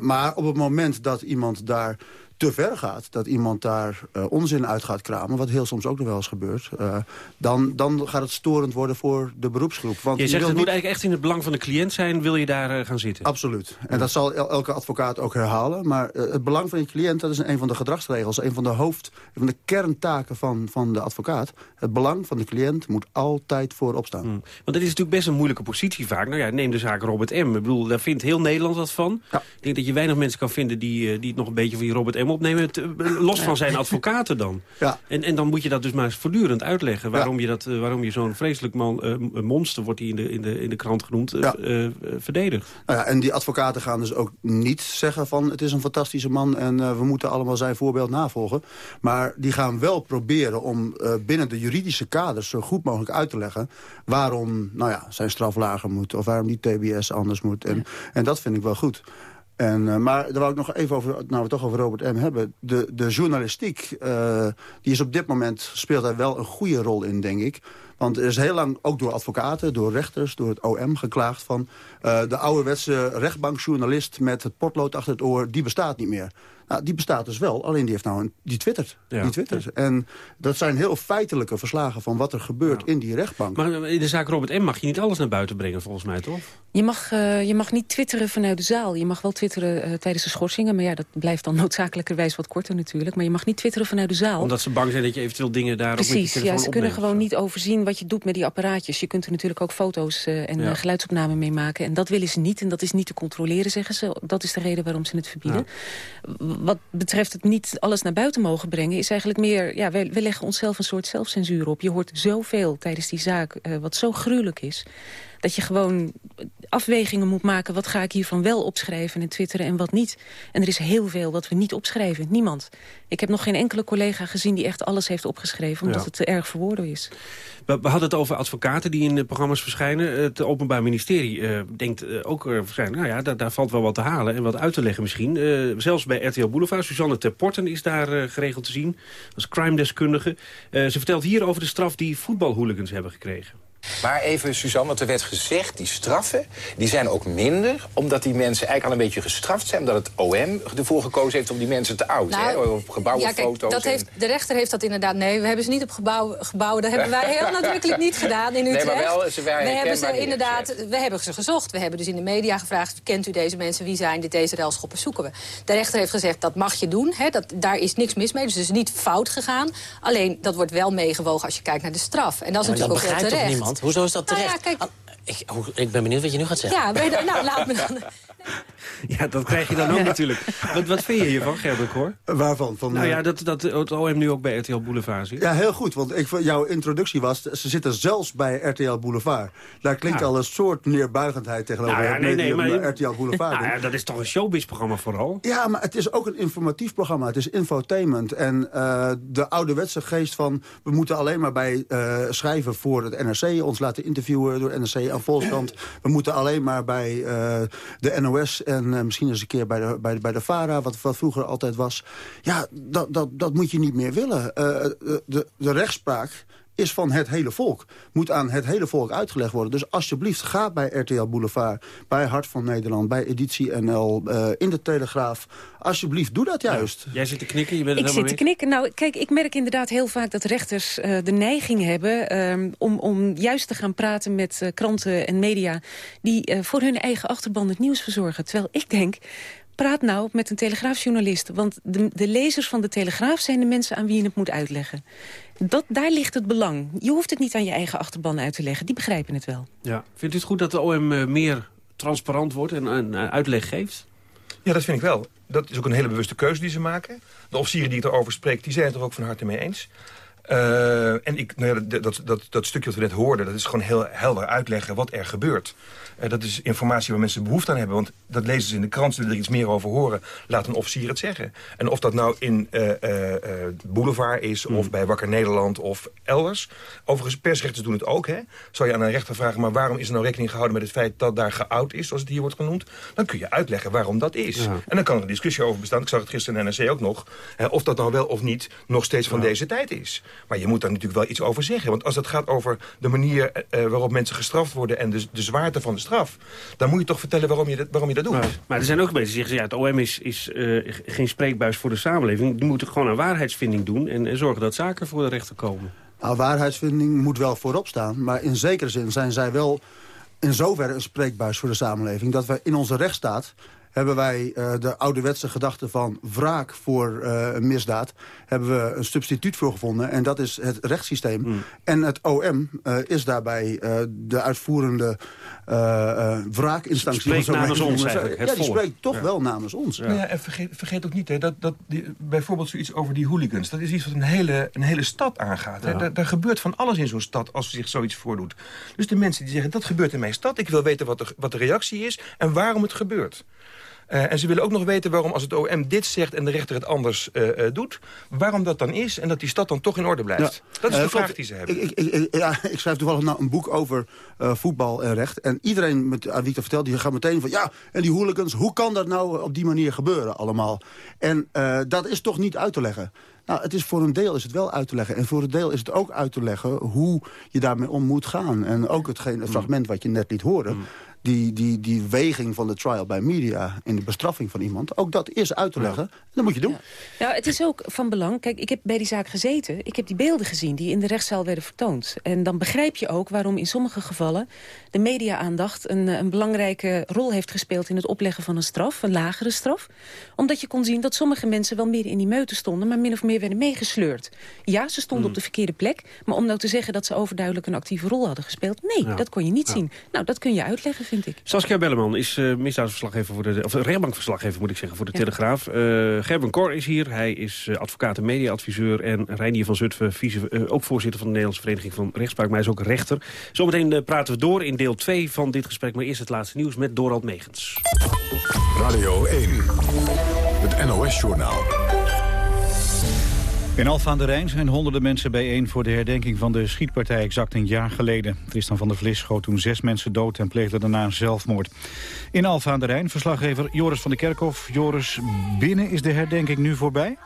maar op het moment dat iemand daar te ver gaat, dat iemand daar eh, onzin uit gaat kramen... wat heel soms ook nog wel eens gebeurt... eh, dan, dan gaat het storend worden voor de beroepsgroep. Want Je je zegt wil het moet niet- eigenlijk echt in het belang van de cliënt zijn. Wil je daar eh, gaan zitten? Absoluut. En dat zal el- elke advocaat ook herhalen. Maar het belang van je cliënt, dat is een van de gedragsregels. Een van de hoofd, een van de kerntaken van, van de advocaat. Het belang van de cliënt moet altijd voorop staan. Want het is natuurlijk best een moeilijke positie vaak. Nou ja, neem de zaak Robert M. Ik bedoel, daar vindt heel Nederland wat van. Ik denk dat je weinig mensen kan vinden die, die het nog een beetje van die Robert M. opnemen. Het, eh, los van zijn advocaten dan. Ja. En, en dan moet je dat dus maar voortdurend uitleggen. Waarom je, dat, eh, waarom je zo'n vreselijk man, eh, monster, wordt hij in de, in, de, in de krant genoemd, eh, verdedigt. Nou ja, en die advocaten gaan dus ook niet zeggen van... het is een fantastische man en we moeten allemaal zijn voorbeeld navolgen. Maar die gaan wel proberen om binnen de juridische kaders... zo goed mogelijk uit te leggen waarom nou ja, zijn straf lager moet... of waarom die TBS anders moet. En, en dat vind ik wel goed. En, eh, maar daar wou ik nog even over, nou we het toch over Robert M. hebben. De, de journalistiek, eh, die is op dit moment, speelt daar wel een goede rol in, denk ik. Want er is heel lang, ook door advocaten, door rechters, door het OM geklaagd van... eh, de ouderwetse rechtbankjournalist met het potlood achter het oor, die bestaat niet meer. Nou, die bestaat dus wel, alleen die heeft nou een, die twittert. Ja. Die twittert. En dat zijn heel feitelijke verslagen van wat er gebeurt in die rechtbank. Maar in de zaak Robert M. mag je niet alles naar buiten brengen, volgens mij, toch? Je mag, eh, je mag niet twitteren vanuit de zaal. Je mag wel twitteren eh, tijdens de schorsingen. Maar ja, dat blijft dan [laughs] noodzakelijkerwijs wat korter natuurlijk. Maar je mag niet twitteren vanuit de zaal. Omdat ze bang zijn dat je eventueel dingen daar ook met je Precies, telefoon ja, ze kunnen gewoon niet overzien wat je doet met die apparaatjes. Je kunt er natuurlijk ook foto's eh, en Ja. geluidsopnamen mee maken. En dat willen ze niet en dat is niet te controleren, zeggen ze. Dat is de reden waarom ze het verbieden. Wat betreft het niet alles naar buiten mogen brengen... is eigenlijk meer, ja, we, leggen onszelf een soort zelfcensuur op. Je hoort zoveel tijdens die zaak, wat zo gruwelijk is... dat je gewoon afwegingen moet maken... wat ga ik hiervan wel opschrijven en twitteren en wat niet. En er is heel veel wat we niet opschrijven. Niemand. Ik heb nog geen enkele collega gezien die echt alles heeft opgeschreven... omdat Ja. het te erg voor woorden is. We, we hadden het over advocaten die in de programma's verschijnen. Het Openbaar Ministerie eh, denkt eh, ook uh, waarschijnlijk... nou ja, daar, daar valt wel wat te halen en wat uit te leggen misschien. Eh, zelfs bij RTL Boulevard. Suzanne Terporten is daar eh, geregeld te zien. Als crime-deskundige. Eh, ze vertelt hier over de straf die voetbalhooligans hebben gekregen. Maar even, Suzanne, wat er werd gezegd, die straffen... die zijn ook minder, omdat die mensen eigenlijk al een beetje gestraft zijn... omdat het OM ervoor gekozen heeft om die mensen te oud, Nou, hè? Op gebouwen, ja, kijk, foto's. dat en- heeft, de rechter heeft dat inderdaad... Nee, we hebben ze niet op gebouw, gebouwen. Dat hebben wij heel nadrukkelijk niet gedaan in [laughs] Nee, Utrecht. maar wel, ze waren we hebben ze inderdaad, we hebben ze gezocht. We hebben dus in de media gevraagd, kent u deze mensen? Wie zijn dit? Deze relschoppen zoeken we. De rechter heeft gezegd, dat mag je doen. Hè, dat, daar is niks mis mee, dus het is niet fout gegaan. Alleen, dat wordt wel meegewogen als je kijkt naar de straf. En dat is dat natuurlijk ook heel begrijpt toch terecht. Hoezo is dat Nou ja, terecht? kijk- Ah, ik, ik ben benieuwd wat je nu gaat zeggen. Ja, ben je dan- nou, laat me dan... Ja, dat krijg je dan ook natuurlijk. Wat, wat vind je hiervan, Gerber hoor? Waarvan? Van, Nou eh, ja, dat, dat het OM nu ook bij RTL Boulevard zit. Ja, heel goed. Want ik, jouw introductie was... ze zitten zelfs bij RTL Boulevard. Daar klinkt Ja. al een soort neerbuigendheid tegenover Nou ja, nee, nee, medium, maar- RTL Boulevard. Nou ja, dat is toch een showbiz-programma vooral? Ja, maar het is ook een informatief programma. Het is infotainment. En eh, de ouderwetse geest van... we moeten alleen maar bij eh, schrijven voor het NRC... ons laten interviewen door NRC We moeten alleen maar bij eh, de NOS... en eh, misschien eens een keer bij de, bij, de- bij de VARA... Wat, wat vroeger altijd was. Ja, dat, dat, dat moet je niet meer willen. Eh, de, de rechtspraak is van het hele volk. Moet aan het hele volk uitgelegd worden. Dus alsjeblieft, ga bij RTL Boulevard, bij Hart van Nederland... bij Editie NL, eh, in de Telegraaf. Alsjeblieft, doe dat juist. Jij zit te knikken, je bent Ik zit te knikken. Nou, kijk, ik merk inderdaad heel vaak dat rechters eh, de neiging hebben... ehm, om, om juist te gaan praten met eh, kranten en media... die eh, voor hun eigen achterban het nieuws verzorgen. Terwijl ik denk, praat nou met een telegraafjournalist. Want de, de lezers van de Telegraaf zijn de mensen aan wie je het moet uitleggen. Dat, daar ligt het belang. Je hoeft het niet aan je eigen achterban uit te leggen. Die begrijpen het wel. Ja. Vindt u het goed dat de OM eh, meer transparant wordt en een uitleg geeft? Ja, dat vind ik wel. Dat is ook een hele bewuste keuze die ze maken. De officieren die het erover spreekt, die zijn het er ook van harte mee eens. Eh, en ik, nou ja, dat, dat, dat, dat stukje wat we net hoorden, dat is gewoon heel helder uitleggen wat er gebeurt. Eh, dat is informatie waar mensen behoefte aan hebben. Want dat lezen ze in de krant, ze willen er iets meer over horen. Laat een officier het zeggen. En of dat nou in eh, Boulevard is, of bij Wakker Nederland, of elders. Overigens, persrechters doen het ook. Hè? Zou je aan een rechter vragen, maar waarom is er nou rekening gehouden met het feit dat daar geout is, zoals het hier wordt genoemd? Dan kun je uitleggen waarom dat is. Ja. En dan kan er een discussie over bestaan. Ik zag het gisteren in de NRC ook nog. Hè, of dat nou wel of niet nog steeds van deze tijd is. Maar je moet daar natuurlijk wel iets over zeggen. Want als het gaat over de manier waarop mensen gestraft worden... en de, de zwaarte van de straf... dan moet je toch vertellen waarom je dat, waarom je dat doet. Maar, maar er zijn ook mensen die zeggen, ja, het OM is, is eh, geen spreekbuis voor de samenleving. Die moeten gewoon een waarheidsvinding doen en, en zorgen dat zaken voor de rechter komen. Nou, waarheidsvinding moet wel voorop staan. Maar in zekere zin zijn zij wel in zoverre een spreekbuis voor de samenleving... dat we in onze rechtsstaat hebben wij eh, de ouderwetse gedachte van wraak voor eh, een misdaad... hebben we een substituut voor gevonden en dat is het rechtssysteem. En het OM eh, is daarbij eh, de uitvoerende eh, eh, wraakinstantie. Spreekt namens ons eigenlijk, Ja, die volk. spreekt toch Ja. wel namens ons. Ja, en vergeet, vergeet ook niet hè, dat, dat die, bijvoorbeeld zoiets over die hooligans... dat is iets wat een hele, een hele stad aangaat. Hè. Ja. Daar, daar gebeurt van alles in zo'n stad als zich zoiets voordoet. Dus de mensen die zeggen, dat gebeurt in mijn stad... ik wil weten wat de, wat de reactie is en waarom het gebeurt. Eh, en ze willen ook nog weten waarom als het OM dit zegt en de rechter het anders eh, eh, doet... waarom dat dan is en dat die stad dan toch in orde blijft. Dat is de vraag die ze hebben. Ik, ik, ik, ja, ik schrijf toevallig nou een boek over voetbal en recht. En iedereen met, aan wie ik dat vertel, die gaat meteen van... ja, en die hooligans, hoe kan dat nou op die manier gebeuren allemaal? En dat is toch niet uit te leggen. Nou, het is voor een deel is het wel uit te leggen. En voor een deel is het ook uit te leggen hoe je daarmee om moet gaan. En ook het fragment wat je net liet horen... Die, die, die weging van de trial bij media in de bestraffing van iemand... ook dat is uit te leggen. En dat moet je doen. Nou, het is ook van belang. Kijk, ik heb bij die zaak gezeten. Ik heb die beelden gezien die in de rechtszaal werden vertoond. En dan begrijp je ook waarom in sommige gevallen... de media-aandacht een, een belangrijke rol heeft gespeeld... in het opleggen van een straf, een lagere straf. Omdat je kon zien dat sommige mensen wel meer in die meute stonden... maar min of meer werden meegesleurd. Ja, ze stonden op de verkeerde plek. Maar om nou te zeggen dat ze overduidelijk een actieve rol hadden gespeeld... nee, Ja. dat kon je niet Ja. zien. Nou, dat kun je uitleggen, vind ik. Saskia Belleman is eh misdaadverslaggever voor de, of rechtbankverslaggever moet ik zeggen voor de Ja. Telegraaf. Eh Gerben Kor is hier. Hij is eh, advocaat en mediaadviseur. En Reinier van Zutphen, vice, eh, ook voorzitter van de Nederlandse Vereniging van Rechtspraak. Maar hij is ook rechter. Zometeen praten we door in deel 2 van dit gesprek. Maar eerst het laatste nieuws met Dorald Megens. Radio 1, het NOS-journaal. In Alphen aan de Rijn zijn honderden mensen bijeen voor de herdenking van de schietpartij exact een jaar geleden. Tristan van der Vlis schoot toen zes mensen dood en pleegde daarna zelfmoord. In Alphen aan de Rijn verslaggever Joris van der Kerkhof. Joris, binnen is de herdenking nu voorbij?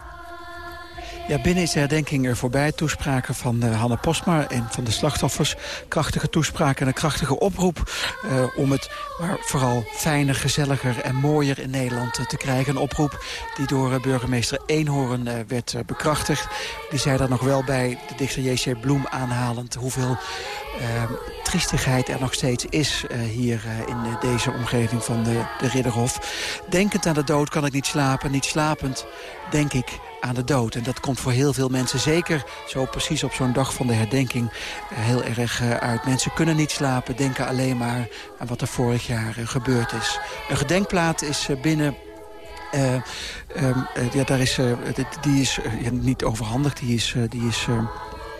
Ja, binnen is de herdenking er voorbij. Toespraken van uh, Hanne Postma en van de slachtoffers. Krachtige toespraken en een krachtige oproep uh, om het maar vooral fijner, gezelliger en mooier in Nederland uh, te krijgen. Een oproep die door burgemeester Eenhoorn werd bekrachtigd. Die zei daar nog wel bij, de dichter J.C. Bloem aanhalend... hoeveel triestigheid er nog steeds is hier in deze omgeving van de, de Ridderhof. Denkend aan de dood kan ik niet slapen, niet slapend denk ik aan de dood. En dat komt voor heel veel mensen, zeker zo precies op zo'n dag van de herdenking, heel erg uit. Mensen kunnen niet slapen, denken alleen maar aan wat er vorig jaar gebeurd is. Een gedenkplaat is binnen uh, ja, daar is, die is niet overhandigd, die is, die is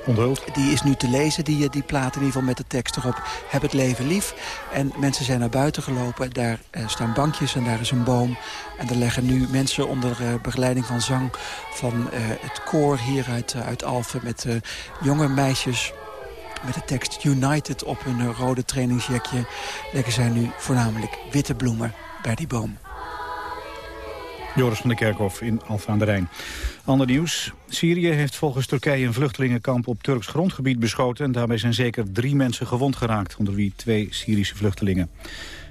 Onthuld. Die is nu te lezen, die, die plaat in ieder geval met de tekst erop. Heb het leven lief. En mensen zijn naar buiten gelopen. Daar uh, staan bankjes en daar is een boom. En er leggen nu mensen onder uh, begeleiding van zang... van het koor hier uit, uit Alphen met jonge meisjes met de tekst United op hun rode trainingsjekje... leggen zij nu voornamelijk witte bloemen bij die boom. Joris van der Kerkhof in Alfa aan de Rijn. Ander nieuws. Syrië heeft volgens Turkije een vluchtelingenkamp op Turks grondgebied beschoten... en daarbij zijn zeker drie mensen gewond geraakt, onder wie twee Syrische vluchtelingen.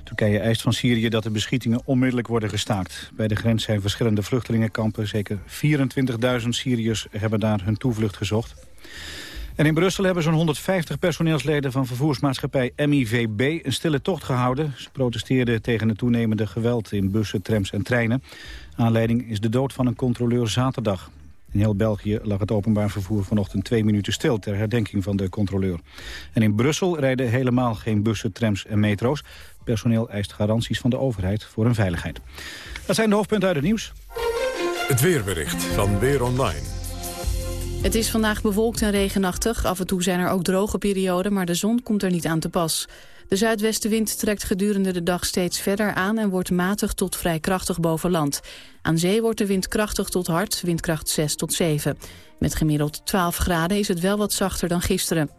Turkije eist van Syrië dat de beschietingen onmiddellijk worden gestaakt. Bij de grens zijn verschillende vluchtelingenkampen. Zeker 24.000 Syriërs hebben daar hun toevlucht gezocht. En in Brussel hebben zo'n 150 personeelsleden van vervoersmaatschappij MIVB een stille tocht gehouden. Ze protesteerden tegen het toenemende geweld in bussen, trams en treinen. Aanleiding is de dood van een controleur zaterdag. In heel België lag het openbaar vervoer vanochtend twee minuten stil... ter herdenking van de controleur. En in Brussel rijden helemaal geen bussen, trams en metro's. Personeel eist garanties van de overheid voor hun veiligheid. Dat zijn de hoofdpunten uit het nieuws. Het weerbericht van Weer Online. Het is vandaag bewolkt en regenachtig. Af en toe zijn er ook droge perioden, maar de zon komt er niet aan te pas. De zuidwestenwind trekt gedurende de dag steeds verder aan... en wordt matig tot vrij krachtig boven land. Aan zee wordt de wind krachtig tot hard, windkracht 6 tot 7. Met gemiddeld 12 graden is het wel wat zachter dan gisteren.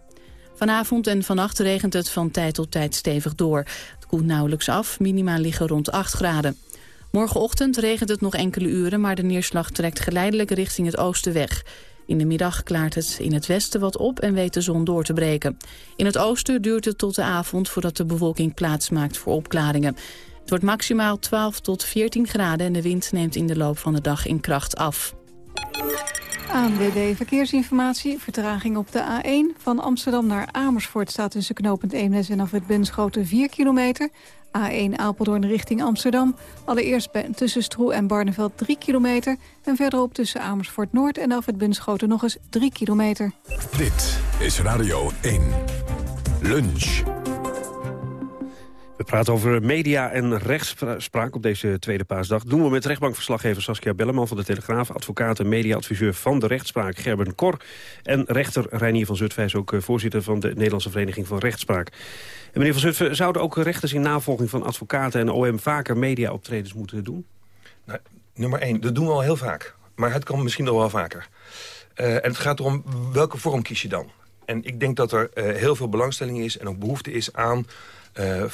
Vanavond en vannacht regent het van tijd tot tijd stevig door. Het koelt nauwelijks af, minima liggen rond 8 graden. Morgenochtend regent het nog enkele uren... maar de neerslag trekt geleidelijk richting het oosten weg. In de middag klaart het in het westen wat op en weet de zon door te breken. In het oosten duurt het tot de avond voordat de bewolking plaatsmaakt voor opklaringen. Het wordt maximaal 12 tot 14 graden en de wind neemt in de loop van de dag in kracht af. ANWB Verkeersinformatie. Vertraging op de A1. Van Amsterdam naar Amersfoort staat tussen knooppunt Eemnes en af het Benschoten 4 kilometer. A1 Apeldoorn richting Amsterdam. Allereerst tussen Stroe en Barneveld 3 kilometer. En verderop tussen Amersfoort Noord en af het Bunschoten nog eens 3 kilometer. Dit is Radio 1. Lunch. Praten over media en rechtspraak op deze tweede paasdag. doen we met rechtbankverslaggever Saskia Belleman van de Telegraaf... advocaat en mediaadviseur van de rechtspraak Gerben Kor... en rechter Reinier van Zutphen is ook eh, voorzitter van de Nederlandse Vereniging van Rechtspraak. En meneer van Zutphen, zouden ook rechters in navolging van advocaten en OM... vaker mediaoptredens moeten doen? Nou, nummer één, dat doen we al heel vaak. Maar het kan misschien nog wel vaker. Uh, en het gaat erom, welke vorm kies je dan? En ik denk dat er uh, heel veel belangstelling is en ook behoefte is aan... Uh,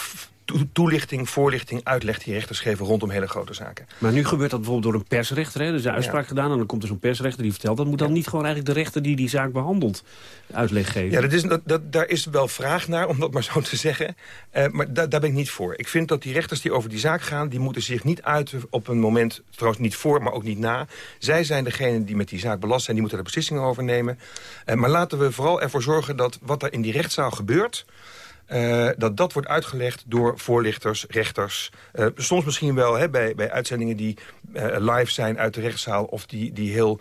toelichting, voorlichting, uitleg die rechters geven rondom hele grote zaken. Maar nu gebeurt dat bijvoorbeeld door een persrechter. Hè? Er is een uitspraak gedaan en dan komt er zo'n persrechter die vertelt. Dat moet dan niet gewoon eigenlijk de rechter die die zaak behandelt uitleg geven. Ja, dat is, dat, dat, daar is wel vraag naar, om dat maar zo te zeggen. Uh, maar da, daar ben ik niet voor. Ik vind dat die rechters die over die zaak gaan... die moeten zich niet uiten op een moment, trouwens niet voor, maar ook niet na. Zij zijn degene die met die zaak belast zijn. Die moeten er beslissingen over nemen. Uh, maar laten we vooral ervoor zorgen dat wat er in die rechtszaal gebeurt... Uh, dat dat wordt uitgelegd door voorlichters, rechters. Uh, soms misschien wel hè, bij, bij uitzendingen die uh, live zijn uit de rechtszaal... of die, die heel...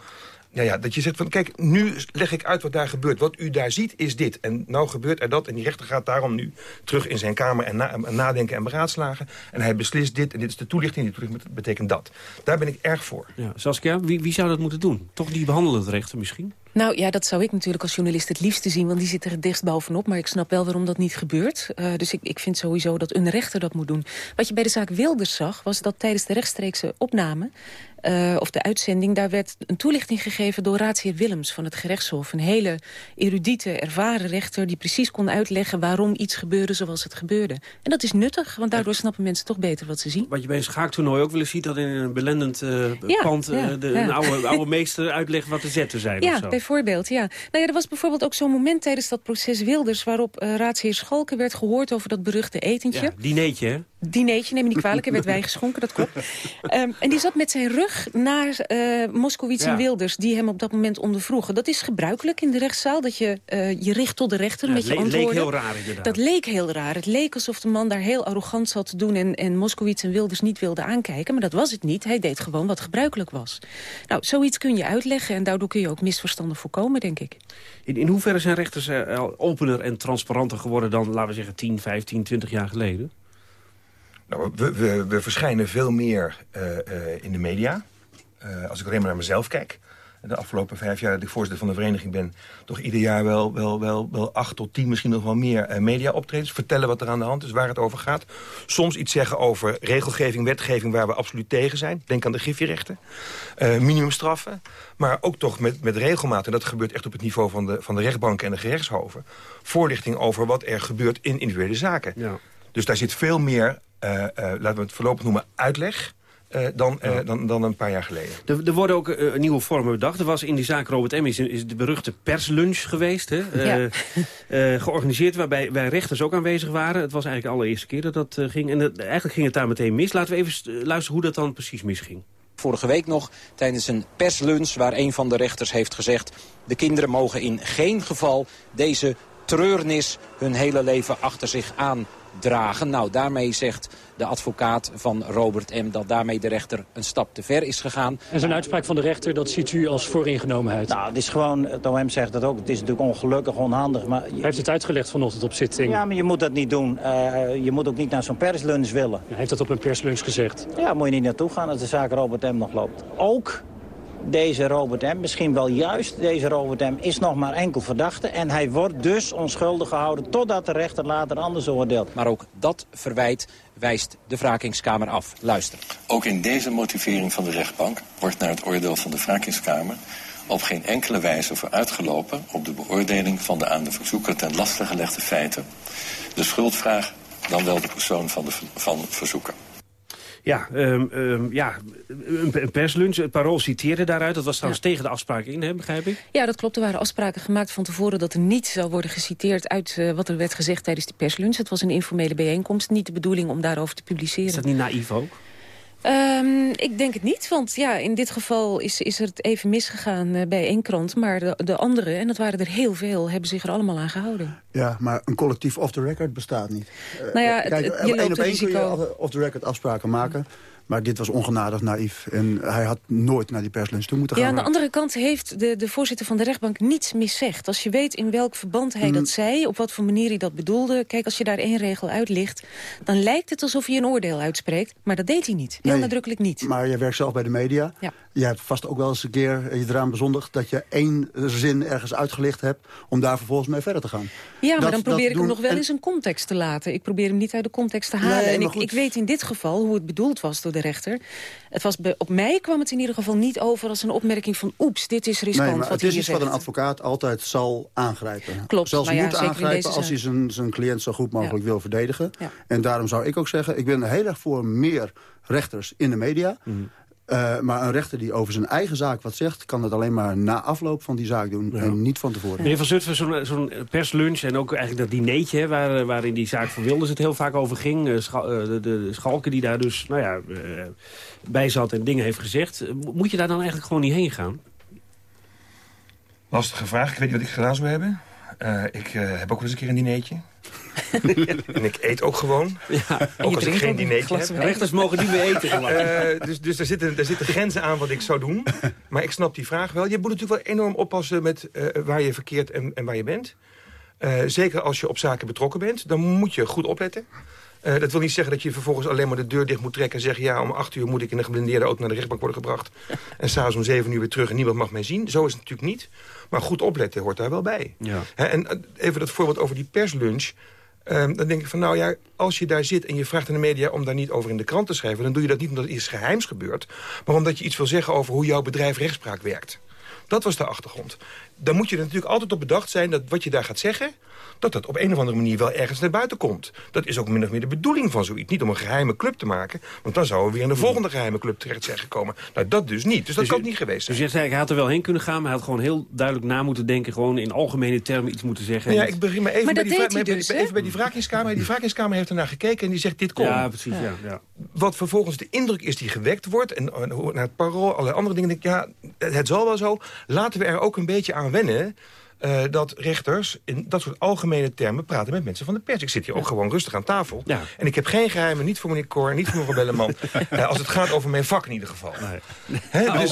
Nou ja, dat je zegt van, kijk, nu leg ik uit wat daar gebeurt. Wat u daar ziet is dit. En nou gebeurt er dat. En die rechter gaat daarom nu terug in zijn kamer en, na, en nadenken en beraadslagen. En hij beslist dit en dit is de toelichting. Die toelichting betekent dat. Daar ben ik erg voor. Ja, Saskia, wie, wie zou dat moeten doen? Toch die behandelende rechter misschien? Nou ja, dat zou ik natuurlijk als journalist het liefste zien... want die zit er het dichtst bovenop. Maar ik snap wel waarom dat niet gebeurt. Uh, dus ik, ik vind sowieso dat een rechter dat moet doen. Wat je bij de zaak Wilders zag, was dat tijdens de rechtstreekse opname... Uh, of de uitzending, daar werd een toelichting gegeven door raadsheer Willems van het gerechtshof. Een hele erudite, ervaren rechter die precies kon uitleggen waarom iets gebeurde zoals het gebeurde. En dat is nuttig, want daardoor snappen mensen toch beter wat ze zien. Wat je bij een schaaktoernooi ook wel eens ziet, dat in een belendend uh, ja, pand uh, ja, de, ja. een oude, [laughs] oude meester uitlegt wat de zetten zijn. Ja, bijvoorbeeld. Ja. Nou ja, er was bijvoorbeeld ook zo'n moment tijdens dat proces Wilders waarop raadsheer Schalken werd gehoord over dat beruchte etentje. Ja, dineetje, hè? Dineetje, neem me niet kwalijk, er werd wijn geschonken, dat klopt. Um, [laughs] en die zat met zijn rug naar uh, Moskowitz ja. en Wilders... die hem op dat moment ondervroegen. Dat is gebruikelijk in de rechtszaal, dat je uh, je richt tot de rechter ja, met je antwoorden. Dat leek heel raar inderdaad. Dat leek heel raar. Het leek alsof de man daar heel arrogant zat te doen... en, en Moskowitz en Wilders niet wilde aankijken. Maar dat was het niet. Hij deed gewoon wat gebruikelijk was. Nou, zoiets kun je uitleggen en daardoor kun je ook misverstanden voorkomen, denk ik. In, in hoeverre zijn rechters uh, opener en transparanter geworden dan, laten we zeggen, 10, 15, 20 jaar geleden? Nou, we, we, we, verschijnen veel meer uh, uh, in de media. Uh, als ik alleen maar naar mezelf kijk. De afgelopen vijf jaar dat ik voorzitter van de vereniging ben... toch ieder jaar wel, wel, wel, wel acht tot tien, misschien nog wel meer media-optredens. Vertellen wat er aan de hand is, waar het over gaat. Soms iets zeggen over regelgeving, wetgeving... waar we absoluut tegen zijn. Denk aan de griffierechten. minimumstraffen. Maar ook toch met, met regelmaat, en dat gebeurt echt op het niveau van de, van de rechtbanken en de gerechtshoven... voorlichting over wat er gebeurt in individuele zaken. Ja. Dus daar zit veel meer laten we het voorlopig noemen, uitleg... Uh, dan, dan, dan een paar jaar geleden. Er, er worden ook nieuwe vormen bedacht. Er was in die zaak Robert M. is, is de beruchte perslunch geweest. Hè? Ja. georganiseerd waarbij wij rechters ook aanwezig waren. Het was eigenlijk de allereerste keer dat dat ging. En het, eigenlijk ging het daar meteen mis. Laten we even luisteren hoe dat dan precies misging. Vorige week nog tijdens een perslunch waar een van de rechters heeft gezegd... de kinderen mogen in geen geval deze treurnis hun hele leven achter zich aan dragen. Nou, daarmee zegt de advocaat van Robert M. dat daarmee de rechter een stap te ver is gegaan. En zo'n uitspraak van de rechter, dat ziet u als vooringenomenheid? Nou, het is gewoon, het OM zegt dat ook, het is natuurlijk ongelukkig, onhandig. Maar Hij heeft het uitgelegd vanochtend op zitting. Ja, maar je moet dat niet doen. Uh, je moet ook niet naar zo'n perslunch willen. Hij heeft dat op een perslunch gezegd? Ja, moet je niet naartoe gaan als de zaak Robert M. nog loopt. Ook deze Robert M., misschien wel juist deze Robert M., is nog maar enkel verdachte. En hij wordt dus onschuldig gehouden totdat de rechter later anders oordeelt. Maar ook dat verwijt wijst de wrakingskamer af. Luister. Ook in deze motivering van de rechtbank wordt naar het oordeel van de wrakingskamer op geen enkele wijze vooruitgelopen op de beoordeling van de aan de verzoeker ten laste gelegde feiten. De schuldvraag dan wel de persoon van de van verzoeker. Ja, um, um, ja een, perslunch. Het parool citeerde daaruit. Dat was trouwens ja. tegen de afspraken in, hè, begrijp ik? Ja, dat klopt. Er waren afspraken gemaakt van tevoren... dat er niet zou worden geciteerd uit uh, wat er werd gezegd tijdens die perslunch. Het was een informele bijeenkomst. Niet de bedoeling om daarover te publiceren. Is dat niet naïef ook? Um, ik denk het niet, want ja, in dit geval is, is het even misgegaan uh, bij één krant. Maar de, de andere, en dat waren er heel veel, hebben zich er allemaal aan gehouden. Ja, maar een collectief off-the-record bestaat niet. Uh, nou ja, kijk, het, je één op één kun je off-the-record afspraken maken. Maar dit was ongenadig naïef. En hij had nooit naar die perslunch toe moeten gaan. Ja, aan de andere kant heeft de, de voorzitter van de rechtbank niets miszegd. Als je weet in welk verband hij mm. dat zei, op wat voor manier hij dat bedoelde... kijk, als je daar één regel uit ligt, dan lijkt het alsof hij een oordeel uitspreekt. Maar dat deed hij niet. Heel nee, nadrukkelijk niet. Maar je werkt zelf bij de media. Ja. Je hebt vast ook wel eens een keer je eraan bezondigd... dat je één zin ergens uitgelicht hebt om daar vervolgens mee verder te gaan. Ja, maar dat, dan probeer ik hem nog wel en... eens een context te laten. Ik probeer hem niet uit de context te halen. Nee, en ik, ik, weet in dit geval hoe het bedoeld was door de rechter. Het was op mij kwam het in ieder geval niet over als een opmerking van... oeps, dit is riskant nee, maar wat het is iets wat een advocaat altijd zal aangrijpen. Klopt. Zelfs moet aangrijpen als hij zijn, zijn cliënt zo goed mogelijk ja. wil verdedigen. Ja. En daarom zou ik ook zeggen, ik ben heel erg voor meer rechters in de media... Mm. Uh, maar een rechter die over zijn eigen zaak wat zegt... kan het alleen maar na afloop van die zaak doen ja. en niet van tevoren. Meneer Van Zutphen, zo'n zo perslunch en ook eigenlijk dat dineetje... Waar, waarin die zaak van Wilders het heel vaak over ging. Uh, scha uh, de, de, Schalken die daar dus nou ja, bij zat en dingen heeft gezegd. Moet je daar dan eigenlijk gewoon niet heen gaan? Lastige vraag. Ik weet niet wat ik gedaan zou hebben. Ik heb ook wel eens een keer een dineetje. [laughs] en ik eet ook gewoon. Ja, ook als ik geen diner heb. Rechters mogen niet meer eten. Uh, dus dus er, zitten, er zitten grenzen aan wat ik zou doen. Maar ik snap die vraag wel. Je moet natuurlijk wel enorm oppassen met uh, waar je verkeert en, en waar je bent. Uh, zeker als je op zaken betrokken bent. Dan moet je goed opletten. Uh, dat wil niet zeggen dat je vervolgens alleen maar de deur dicht moet trekken... en zeggen, ja, om acht uur moet ik in een geblindeerde auto naar de rechtbank worden gebracht... [laughs] en s'avonds om zeven uur weer terug en niemand mag mij zien. Zo is het natuurlijk niet. Maar goed opletten hoort daar wel bij. Ja. en uh, even dat voorbeeld over die perslunch... Um, dan denk ik van, nou ja, als je daar zit en je vraagt aan de media om daar niet over in de krant te schrijven... dan doe je dat niet omdat er iets geheims gebeurt... maar omdat je iets wil zeggen over hoe jouw bedrijf rechtspraak werkt. Dat was de achtergrond. Dan moet je er natuurlijk altijd op bedacht zijn dat wat je daar gaat zeggen dat dat op een of andere manier wel ergens naar buiten komt. Dat is ook min of meer de bedoeling van zoiets. Niet om een geheime club te maken, want dan zouden we weer in de volgende geheime club terecht zijn gekomen. Nou, dat dus niet. Dus dat dus kan niet geweest zijn. Dus je zegt, hij had er wel heen kunnen gaan, maar hij had gewoon heel duidelijk na moeten denken. Gewoon in algemene termen iets moeten zeggen. Nou ja, ik begin maar even, bij, die dus, even bij die wrakingskamer. Die wrakingskamer heeft ernaar gekeken en die zegt, dit komt. Ja, precies. Ja. Ja, Wat vervolgens de indruk is die gewekt wordt... en naar het parool, allerlei andere dingen... denk ik, ja, het zal wel zo. Laten we er ook een beetje aan wennen uh, dat rechters in dat soort algemene termen praten met mensen van de pers. Ik zit hier ook gewoon rustig aan tafel. Ja. En ik heb geen geheimen, niet voor meneer Cor, niet voor mevrouw Belleman. uh, [laughs] als het gaat over mijn vak in ieder geval. Nee. He, dus,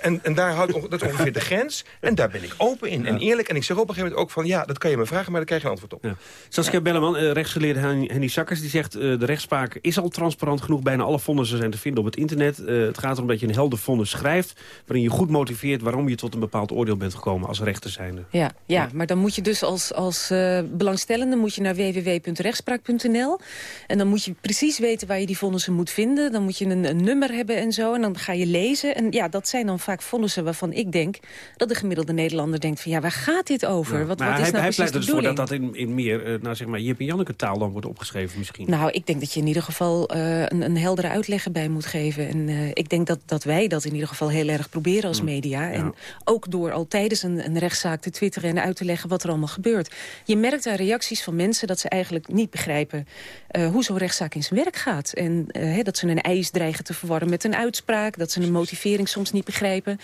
en, en daar houdt dat ongeveer de grens. En daar ben ik open in en eerlijk. En ik zeg op een gegeven moment ook van... ja, dat kan je me vragen, maar daar krijg je een antwoord op. Ja. Saskia Belleman, uh, rechtsgeleerde Henny Sakkers... die zegt de rechtspraak is al transparant genoeg. Bijna alle vonnissen zijn te vinden op het internet. het gaat erom dat je een helder vonnis schrijft... waarin je goed motiveert waarom je tot een bepaald oordeel bent gekomen als rechter zijnde. Ja, ja, maar dan moet je dus als, als uh, belangstellende moet je naar www.rechtspraak.nl. En dan moet je precies weten waar je die vonnissen moet vinden. Dan moet je een, een, nummer hebben en zo. En dan ga je lezen. En ja, dat zijn dan vaak vonnissen waarvan ik denk... dat de gemiddelde Nederlander denkt van ja, waar gaat dit over? Wat, wat is hij, nou hij pleit dus voor dat dat in, in meer, uh, nou zeg maar, Jip en Janneke taal dan wordt opgeschreven misschien. Nou, ik denk dat je in ieder geval uh, een, een heldere uitleg erbij moet geven. En ik denk dat, dat wij dat in ieder geval heel erg proberen als media. En ook door al tijdens een, een rechtszaak te twitteren en uit te leggen wat er allemaal gebeurt. Je merkt aan reacties van mensen dat ze eigenlijk niet begrijpen... Uh, hoe zo'n rechtszaak in zijn werk gaat. En uh, dat ze een eis dreigen te verwarren met een uitspraak. Dat ze een motivering soms niet begrijpen.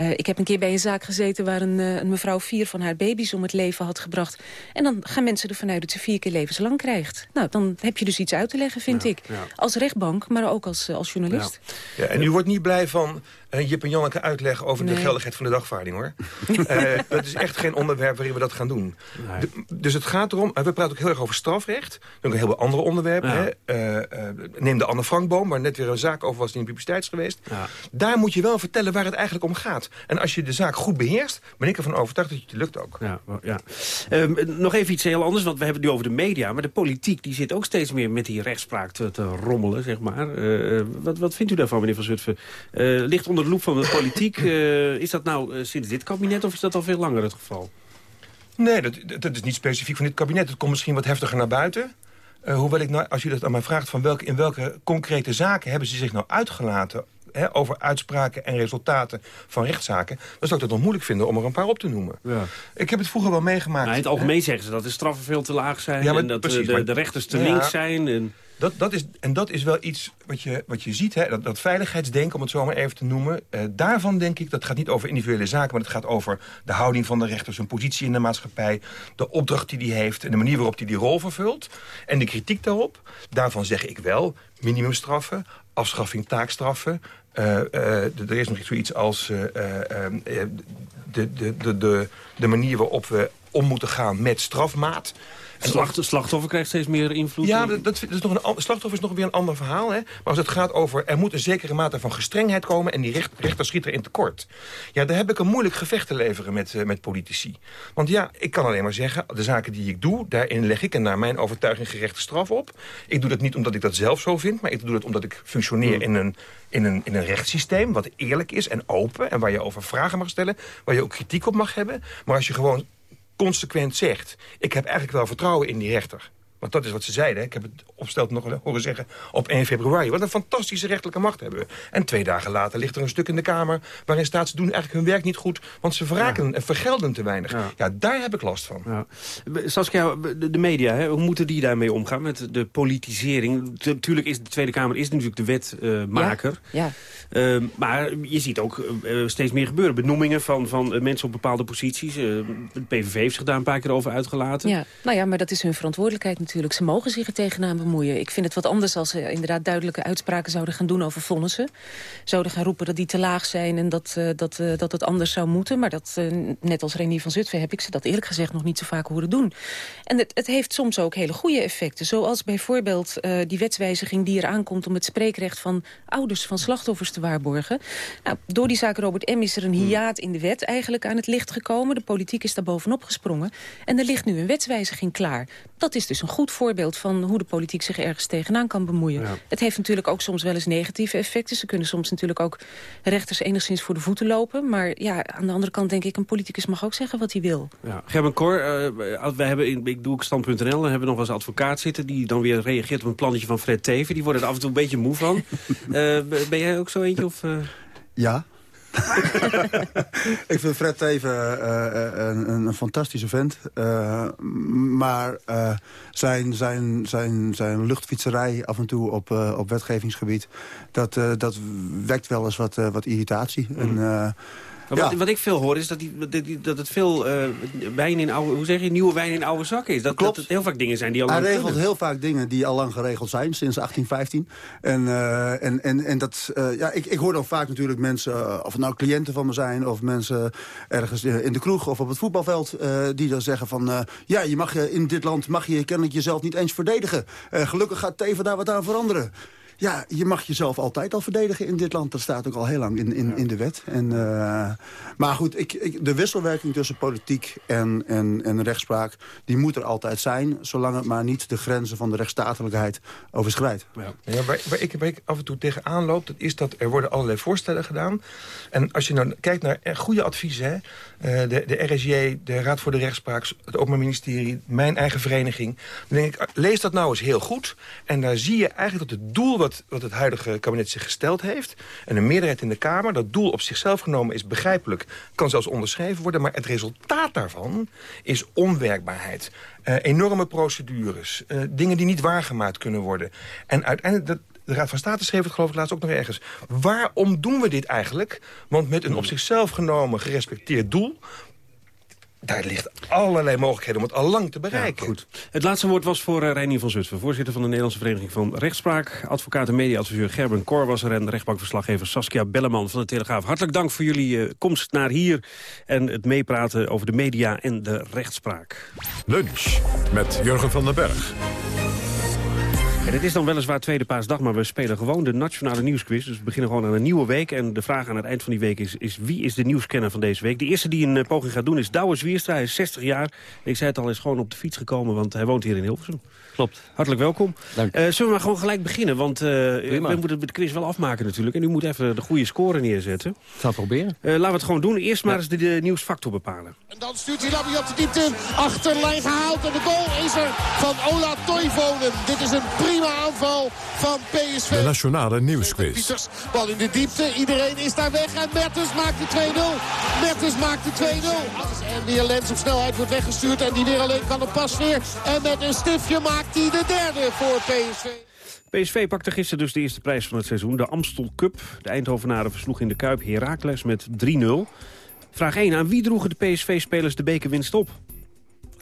Uh, ik heb een keer bij een zaak gezeten waar een, uh, een, mevrouw vier van haar baby's om het leven had gebracht. En dan gaan mensen ervan uit dat ze vier keer levenslang krijgt. Nou, dan heb je dus iets uit te leggen, vind ja, ik. Ja. Als rechtbank, maar ook als, uh, als journalist. Ja. en u wordt niet blij van Jip en Janneke uitleggen over nee. de geldigheid van de dagvaarding, hoor. [laughs] dat is echt geen onderwerp waarin we dat gaan doen. Nee. De, dus het gaat erom, we praten ook heel erg over strafrecht. Ook een heel andere onderwerpen. neem de Anne Frankboom, waar net weer een zaak over was die in de publiciteit is geweest. Daar moet je wel vertellen waar het eigenlijk om gaat. En als je de zaak goed beheerst, ben ik ervan overtuigd dat het lukt ook. Ja, ja. Um, nog even iets heel anders, want we hebben het nu over de media. Maar de politiek die zit ook steeds meer met die rechtspraak te, te rommelen, zeg maar. Uh, wat, wat vindt u daarvan, meneer Van Zutphen? Uh, ligt onder de loep van de politiek. Uh, [laughs] is dat nou sinds dit kabinet of is dat al veel langer het geval? Nee, dat, dat is niet specifiek van dit kabinet. Het komt misschien wat heftiger naar buiten. Uh, hoewel ik, nou, als u dat aan mij vraagt... van welke, in welke concrete zaken hebben ze zich nou uitgelaten... He, over uitspraken en resultaten van rechtszaken... dan zou ik dat nog moeilijk vinden om er een paar op te noemen. Ja. Ik heb het vroeger wel meegemaakt. Nou, in het algemeen zeggen ze dat de straffen veel te laag zijn... Ja, en dat precies, de, de, rechters te ja, links zijn. En... Dat, dat is, en dat is wel iets wat je, wat je ziet, hè, dat, dat veiligheidsdenken, om het zo maar even te noemen. Uh, daarvan denk ik, dat gaat niet over individuele zaken... maar het gaat over de houding van de rechter, zijn positie in de maatschappij... de opdracht die hij heeft en de manier waarop hij die rol vervult. En de kritiek daarop, daarvan zeg ik wel... minimumstraffen, afschaffing taakstraffen... Uh, uh, er is nog zoiets als uh, de, de, de, de, de manier waarop we om moeten gaan met strafmaat. Slacht, slachtoffer krijgt steeds meer invloed. Ja, dat, dat is nog een, slachtoffer is nog weer een ander verhaal. Hè? Maar als het gaat over, er moet een zekere mate van gestrengheid komen... en die recht, rechter schiet er in tekort. Ja, daar heb ik een moeilijk gevecht te leveren met, uh, met politici. Want ja, ik kan alleen maar zeggen, de zaken die ik doe... daarin leg ik een naar mijn overtuiging gerechte straf op. Ik doe dat niet omdat ik dat zelf zo vind... maar ik doe dat omdat ik functioneer mm. in een in een, in een rechtssysteem wat eerlijk is en open... en waar je over vragen mag stellen, waar je ook kritiek op mag hebben. Maar als je gewoon consequent zegt... ik heb eigenlijk wel vertrouwen in die rechter... Want dat is wat ze zeiden. Ik heb het opstelt nog horen zeggen op 1 februari. Wat een fantastische rechtelijke macht hebben we. En twee dagen later ligt er een stuk in de Kamer... waarin staat ze doen eigenlijk hun werk niet goed... want ze verraken ja. en vergelden te weinig. Ja. ja. daar heb ik last van. Ja. Saskia, de, de media, hè, hoe moeten die daarmee omgaan? Met de politisering? Natuurlijk is de Tweede Kamer is natuurlijk de wetmaker. Uh, ja. Uh, maar je ziet ook uh, steeds meer gebeuren. Benoemingen van, van mensen op bepaalde posities. de PVV heeft zich daar een paar keer over uitgelaten. Ja. Nou ja, maar dat is hun verantwoordelijkheid natuurlijk natuurlijk. Ze mogen zich er tegenaan bemoeien. Ik vind het wat anders als ze inderdaad duidelijke uitspraken zouden gaan doen over vonnissen. Zouden gaan roepen dat die te laag zijn en dat, uh, dat, uh, dat het anders zou moeten. Maar dat, uh, net als Renier van Zutphen heb ik ze dat eerlijk gezegd nog niet zo vaak horen doen. En het, het heeft soms ook hele goede effecten. Zoals bijvoorbeeld die wetswijziging die eraan komt om het spreekrecht van ouders van slachtoffers te waarborgen. Nou, door die zaak Robert M. is er een hiaat in de wet eigenlijk aan het licht gekomen. De politiek is daar bovenop gesprongen. En er ligt nu een wetswijziging klaar. Dat is dus een goed voorbeeld van hoe de politiek zich ergens tegenaan kan bemoeien. Ja. Het heeft natuurlijk ook soms wel eens negatieve effecten. Ze kunnen soms natuurlijk ook rechters enigszins voor de voeten lopen. Maar ja, aan de andere kant denk ik, een politicus mag ook zeggen wat hij wil. Ja. Gerben Cor, uh, wij hebben in, ik doe ook stand.nl, dan hebben we nog wel eens advocaat zitten... die dan weer reageert op een plannetje van Fred Teven. Die worden er af en toe een beetje moe van. uh, [laughs] ben jij ook zo eentje? Of, uh... Ja, ik vind Fred Teven uh, een, een, fantastische vent. Uh, maar zijn, zijn, zijn, zijn luchtfietserij af en toe op, op wetgevingsgebied... dat, dat wekt wel eens wat, wat irritatie. Mm. En, ja. wat, wat, ik veel hoor is dat, die, dat het veel uh, wijn in oude, hoe zeg je, nieuwe wijn in oude zakken is. Dat, Klopt. dat het heel vaak dingen zijn die al Hij lang regelt kunnen. heel vaak dingen die al lang geregeld zijn, sinds 1815. En, uh, en, en, en dat, uh, ja, ik, ik hoor dan vaak natuurlijk mensen, of het nou cliënten van me zijn... of mensen ergens in de kroeg of op het voetbalveld... die dan zeggen van, ja, je mag, in dit land mag je kennelijk jezelf niet eens verdedigen. gelukkig gaat Teven daar wat aan veranderen. Ja, je mag jezelf altijd al verdedigen in dit land. Dat staat ook al heel lang in, in, ja. in de wet. En, uh, maar goed, ik, ik, de wisselwerking tussen politiek en, en, en rechtspraak... die moet er altijd zijn, zolang het maar niet de grenzen van de rechtsstatelijkheid overschrijdt. Ja. Ja, waar, waar, ik, waar ik af en toe tegenaan loop, dat is dat er worden allerlei voorstellen gedaan. En als je nou kijkt naar goede adviezen... Hè, uh, de, de RSJ, de Raad voor de Rechtspraak, het Openbaar Ministerie... mijn eigen vereniging, dan denk ik, lees dat nou eens heel goed. En daar zie je eigenlijk dat het doel... wat wat het huidige kabinet zich gesteld heeft... en een meerderheid in de Kamer, dat doel op zichzelf genomen is begrijpelijk... kan zelfs onderschreven worden, maar het resultaat daarvan is onwerkbaarheid. Uh, enorme procedures, uh, dingen die niet waargemaakt kunnen worden. En uiteindelijk, dat, de Raad van State schreef het geloof ik laatst ook nog ergens. Waarom doen we dit eigenlijk? Want met een op zichzelf genomen gerespecteerd doel daar ligt allerlei mogelijkheden om het al lang te bereiken. Ja, goed. Het laatste woord was voor uh, Reinier van Zutphen... voorzitter van de Nederlandse Vereniging van Rechtspraak. Advocaat en mediaadviseur Gerben Kor was er... en rechtbankverslaggever Saskia Belleman van de Telegraaf. Hartelijk dank voor jullie uh, komst naar hier... en het meepraten over de media en de rechtspraak. Lunch met Jurgen van den Berg. En het is dan weliswaar tweede paasdag, maar we spelen gewoon de Nationale Nieuwsquiz. Dus we beginnen gewoon aan een nieuwe week. En de vraag aan het eind van die week is, is wie is de nieuwskenner van deze week? De eerste die een uh, poging gaat doen is Douwe Zwierstra. Hij is 60 jaar. Ik zei het al, hij is gewoon op de fiets gekomen, want hij woont hier in Hilversum. Klopt. Hartelijk welkom. Dank. Uh, zullen we maar gewoon gelijk beginnen? Want uh, we moeten de quiz wel afmaken natuurlijk. En u moet even de goede score neerzetten. Ik zal het proberen. Uh, laten we het gewoon doen. Eerst maar eens de, de nieuwsfactor bepalen. En dan stuurt hij Labby op de diepte. Achterlijn gehaald. En de goal is er van Ola Toivonen. Dit is een prima aanval van PSV. De Nationale Nieuwsquiz. Bal in de diepte. Iedereen is daar weg. En Mertens maakt de 2-0. Mertens maakt de 2-0. En weer Lens op snelheid wordt weggestuurd. En die weer alleen kan op pas weer. En met een stiftje maakt hij de derde voor PSV. PSV pakte gisteren dus de eerste prijs van het seizoen. De Amstel Cup. De Eindhovenaren versloeg in de Kuip Heracles met 3-0. Vraag 1. Aan wie droegen de PSV-spelers de bekerwinst op?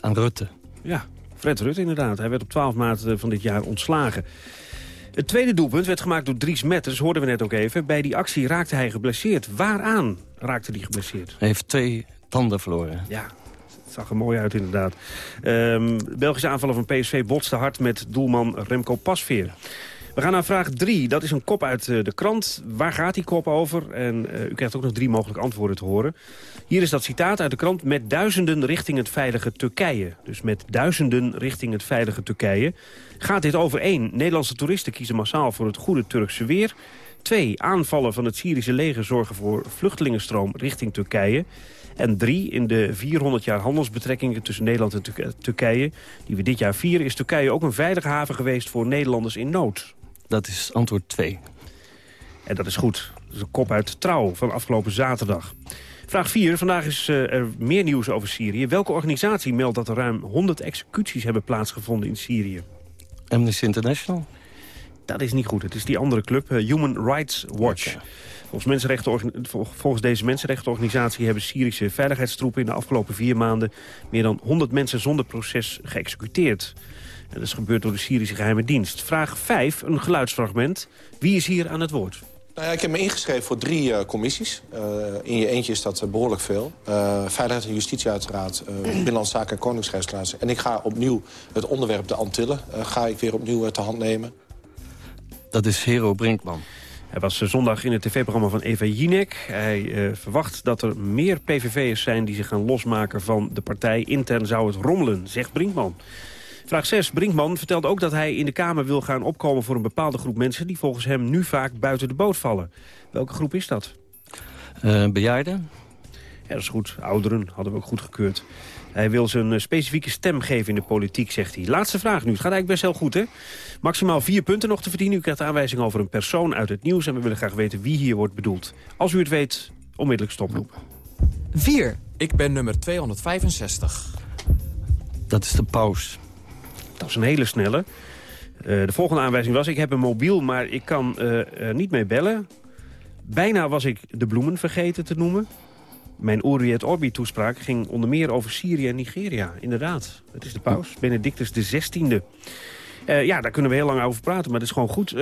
Aan Rutte. Ja, Fred Rutte inderdaad. Hij werd op 12 maart van dit jaar ontslagen. Het tweede doelpunt werd gemaakt door Dries Metters, hoorden we net ook even. Bij die actie raakte hij geblesseerd. Waaraan raakte hij geblesseerd? Hij heeft twee tanden verloren. Ja, het zag er mooi uit inderdaad. Um, Belgische aanvaller van PSV botste hard met doelman Remco Pasveer. We gaan naar vraag 3. Dat is een kop uit uh, de krant. Waar gaat die kop over? En uh, u krijgt ook nog drie mogelijke antwoorden te horen. Hier is dat citaat uit de krant. Met duizenden richting het veilige Turkije. Dus met duizenden richting het veilige Turkije. Gaat dit over één? Nederlandse toeristen kiezen massaal voor het goede Turkse weer. Twee, aanvallen van het Syrische leger zorgen voor vluchtelingenstroom richting Turkije. En drie, in de 400 jaar handelsbetrekkingen tussen Nederland en Tur Turkije... die we dit jaar vieren, is Turkije ook een veilige haven geweest voor Nederlanders in nood. Dat is antwoord 2. En dat is goed. Dat is een kop uit Trouw van afgelopen zaterdag. Vraag 4. Vandaag is uh, er meer nieuws over Syrië. Welke organisatie meldt dat er ruim 100 executies hebben plaatsgevonden in Syrië? Amnesty International? Dat is niet goed. Het is die andere club, uh, Human Rights Watch. Okay. Volgens, mensenrechten, volgens deze mensenrechtenorganisatie hebben Syrische veiligheidstroepen in de afgelopen vier maanden meer dan 100 mensen zonder proces geëxecuteerd. En dat is gebeurd door de Syrische geheime dienst. Vraag 5, een geluidsfragment. Wie is hier aan het woord? Nou ja, ik heb me ingeschreven voor drie uh, commissies. Uh, in je eentje is dat uh, behoorlijk veel. Veiligheid en Justitie uiteraard, [clears throat] Binnenlandse Zaken en Koningshuisrelaties. En ik ga opnieuw het onderwerp de Antillen ga ik weer opnieuw te hand nemen. Dat is Hero Brinkman. Hij was zondag in het tv-programma van Eva Jinek. Hij verwacht dat er meer PVV'ers zijn die zich gaan losmaken van de partij. Intern zou het rommelen, zegt Brinkman. Vraag 6. Brinkman vertelt ook dat hij in de Kamer wil gaan opkomen voor een bepaalde groep mensen... die volgens hem nu vaak buiten de boot vallen. Welke groep is dat? Uh, bejaarden. Ja, dat is goed. Ouderen hadden we ook goed gekeurd. Hij wil zijn eh, specifieke stem geven in de politiek, zegt hij. Laatste vraag nu. Het gaat eigenlijk best heel goed, hè? Maximaal vier punten nog te verdienen. U krijgt aanwijzing over een persoon uit het nieuws... en we willen graag weten wie hier wordt bedoeld. Als u het weet, onmiddellijk stoppen. 4. Ik ben nummer 265. Dat is de paus. Dat is een hele snelle. Uh, de volgende aanwijzing was, ik heb een mobiel, maar ik kan uh, niet mee bellen. Bijna was ik de bloemen vergeten te noemen. Mijn Uriet Orbi-toespraak ging onder meer over Syrië en Nigeria. Inderdaad, het is de paus, Benedictus XVI. Uh, ja, daar kunnen we heel lang over praten, maar dat is gewoon goed.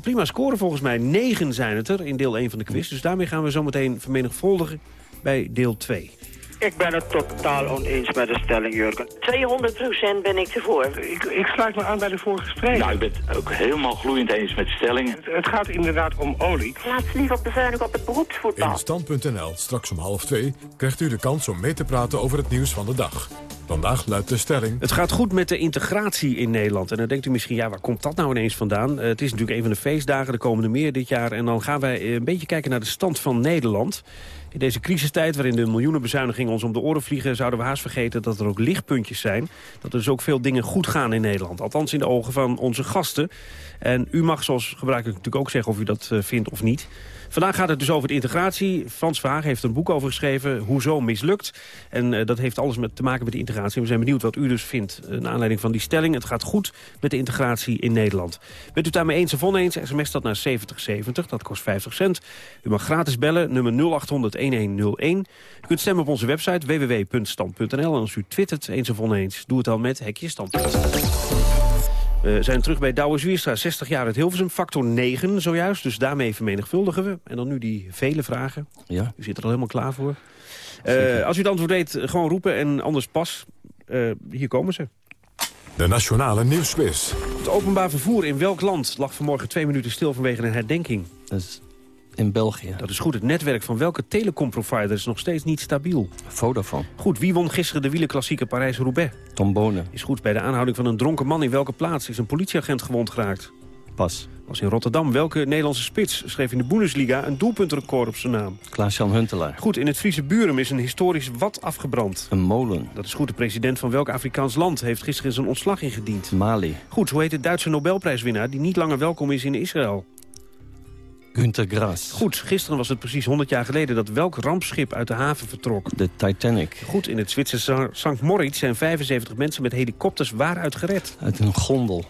Prima score volgens mij. Negen zijn het er in deel 1 van de quiz. Dus daarmee gaan we zometeen vermenigvuldigen bij deel 2. Ik ben het totaal oneens met de stelling, Jurgen. 200% ben ik ervoor. Ik, ik sluit me aan bij de vorige spreker. Nou, ik ben het ook helemaal gloeiend eens met de stelling. Het, het, gaat inderdaad om olie. Laat ze liever bezuinigen op het beroepsvoetbal. In Stand.nl, straks om half twee, krijgt u de kans om mee te praten over het nieuws van de dag. Vandaag luidt de stelling... Het gaat goed met de integratie in Nederland. En dan denkt u misschien, ja, waar komt dat nou ineens vandaan? Uh, het is natuurlijk een van de feestdagen, de komende meer dit jaar. En dan gaan wij een beetje kijken naar de stand van Nederland. In deze crisistijd waarin de miljoenenbezuinigingen ons om de oren vliegen... zouden we haast vergeten dat er ook lichtpuntjes zijn. Dat er dus ook veel dingen goed gaan in Nederland. Althans in de ogen van onze gasten. En u mag zoals gebruikelijk natuurlijk ook zeggen of u dat uh, vindt of niet. Vandaag gaat het dus over de integratie. Frans Verhaag heeft een boek over geschreven, Hoezo mislukt. En uh, dat heeft alles met, te maken met de integratie. We zijn benieuwd wat u dus vindt, uh, naar aanleiding van die stelling. Het gaat goed met de integratie in Nederland. Bent u daarmee eens of oneens, sms dat naar 7070, dat kost 50 cent. U mag gratis bellen, nummer 0800-1101. U kunt stemmen op onze website www.stand.nl. En als u twittert eens of oneens, doe het dan met Hekje Standpunt. We zijn terug bij Douwe Zwierstra, 60 jaar uit Hilversum. Factor 9 zojuist, dus daarmee vermenigvuldigen we. En dan nu die vele vragen. Ja. U zit er al helemaal klaar voor. Uh, als u het antwoord weet, gewoon roepen en anders pas. Uh, hier komen ze. De Nationale Nieuwsquiz. Het openbaar vervoer in welk land lag vanmorgen twee minuten stil vanwege een herdenking? Dat is in België. Dat is goed. Het netwerk van welke telecomprovider is nog steeds niet stabiel? Vodafone. Goed. Wie won gisteren de wielerklassieke Parijs-Roubaix? Tom Bonen. Is goed. Bij de aanhouding van een dronken man in welke plaats is een politieagent gewond geraakt? Pas. Was in Rotterdam. Welke Nederlandse spits schreef in de Bundesliga een doelpuntrecord op zijn naam? Klaas-Jan Huntelaar. Goed. In het Friese Buren is een historisch wat afgebrand? Een molen. Dat is goed. De president van welk Afrikaans land heeft gisteren zijn ontslag ingediend? Mali. Goed. Hoe heet de Duitse Nobelprijswinnaar die niet langer welkom is in Israël? Günter Grass. Goed, gisteren was het precies 100 jaar geleden dat welk rampschip uit de haven vertrok? De Titanic. Goed, in het Zwitserse St. Moritz zijn 75 mensen met helikopters waaruit gered? Uit een gondel.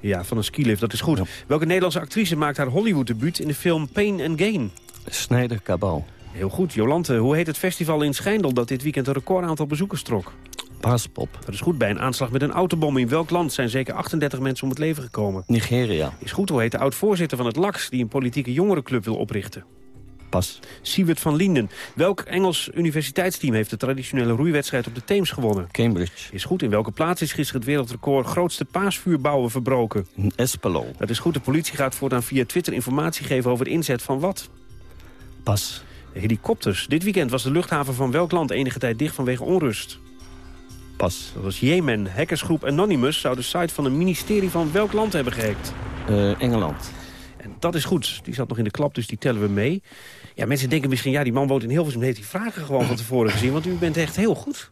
Ja, van een skilift, dat is goed. Ja. Welke Nederlandse actrice maakt haar Hollywood-debuut in de film Pain and Gain? Snijder Cabal. Heel goed, Jolante. Hoe heet het festival in Schijndel dat dit weekend een recordaantal bezoekers trok? Paaspop. Dat is goed. Bij een aanslag met een autobom in welk land zijn zeker 38 mensen om het leven gekomen? Nigeria. Is goed. Hoe heet de oud-voorzitter van het LAX die een politieke jongerenclub wil oprichten? Pas. Siewert van Linden. Welk Engels universiteitsteam heeft de traditionele roeiwedstrijd op de Theems gewonnen? Cambridge. Is goed. In welke plaats is gisteren het wereldrecord grootste paasvuurbouwen verbroken? Espelo. Dat is goed. De politie gaat voortaan via Twitter informatie geven over de inzet van wat? Pas. Helikopters. Dit weekend was de luchthaven van welk land enige tijd dicht vanwege onrust? Pas. Dat was Jemen. Hackersgroep Anonymous zou de site van een ministerie van welk land hebben gehackt? Uh, Engeland. En dat is goed. Die zat nog in de klap, dus die tellen we mee. Ja, mensen denken misschien, ja, die man woont in Hilversum... heeft die vragen gewoon van tevoren gezien, want u bent echt heel goed.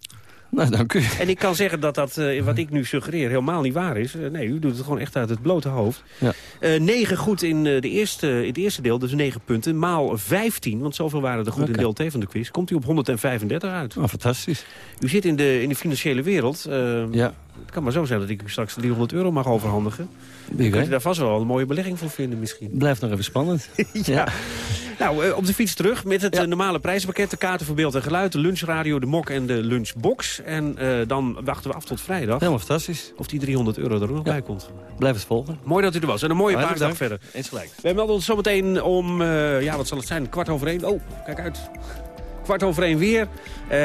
Nou, dank u. En ik kan zeggen dat dat, uh, wat ik nu suggereer, helemaal niet waar is. Uh, nee, u doet het gewoon echt uit het blote hoofd. Ja. Uh, negen goed in, de eerste, in het eerste deel, dus negen punten. Maal 15, want zoveel waren er goed okay. in deel 2 van de quiz. Komt u op 135 uit. Oh, fantastisch. U zit in de, in de financiële wereld. ja. Het kan maar zo zijn dat ik u straks 300 euro mag overhandigen. Kunt u daar vast wel een mooie belegging voor vinden misschien. Blijft nog even spannend. [laughs] ja. Nou, eh, op de fiets terug met het eh, normale prijzenpakket. De kaarten voor beeld en geluid, de lunchradio, de mok en de lunchbox. En eh, dan wachten we af tot vrijdag. Helemaal fantastisch. Of die 300 euro er ook nog bij komt. Blijf het volgen. Mooi dat u er was. En een mooie paasdag dank. verder. Eens gelijk. Wij melden ons zometeen om, ja, wat zal het zijn? Kwart over één. Oh, kijk uit. Kwart over één weer.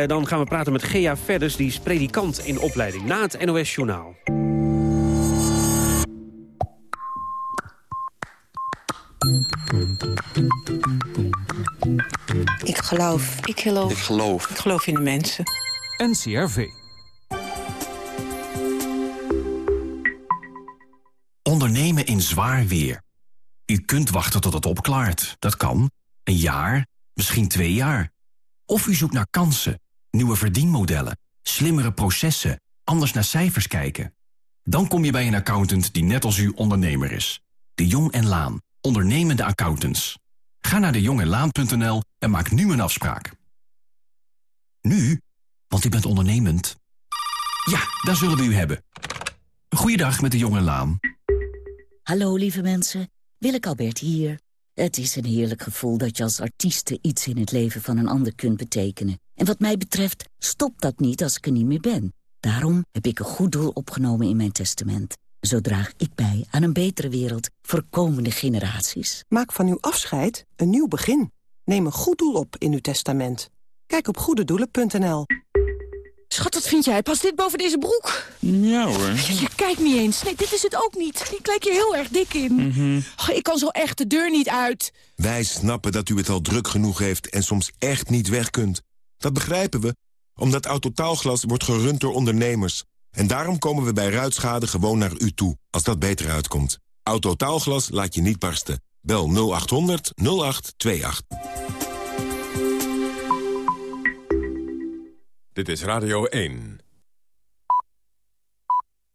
Dan gaan we praten met Gea Verders, die is predikant in opleiding. Na het NOS Journaal. Geloof. Ik geloof. Ik geloof. Ik geloof in de mensen. NCRV. Ondernemen in zwaar weer. U kunt wachten tot het opklaart. Dat kan. Een jaar, misschien twee jaar. Of u zoekt naar kansen, nieuwe verdienmodellen, slimmere processen, anders naar cijfers kijken. Dan kom je bij een accountant die net als u ondernemer is. De Jong en Laan, ondernemende accountants. Ga naar dejongenlaan.nl en maak nu een afspraak. Nu, want u bent ondernemend. Ja, daar zullen we u hebben. Goeiedag met de Jong en Laan. Hallo lieve mensen, Willeke Albert hier. Het is een heerlijk gevoel dat je als artieste iets in het leven van een ander kunt betekenen. En wat mij betreft stopt dat niet als ik er niet meer ben. Daarom heb ik een goed doel opgenomen in mijn testament. Zo draag ik bij aan een betere wereld voor komende generaties. Maak van uw afscheid een nieuw begin. Neem een goed doel op in uw testament. Kijk op goededoelen.nl. Schat, wat vind jij? Past dit boven deze broek? Ja hoor. Je, je kijkt niet eens. Nee, dit is het ook niet. Ik lijk je heel erg dik in. Mhm. Oh, ik kan zo echt de deur niet uit. Wij snappen dat u het al druk genoeg heeft en soms echt niet weg kunt. Dat begrijpen we, omdat Autotaalglas wordt gerund door ondernemers. En daarom komen we bij ruitschade gewoon naar u toe, als dat beter uitkomt. Autotaalglas laat je niet barsten. Bel 0800 0828. Dit is Radio 1.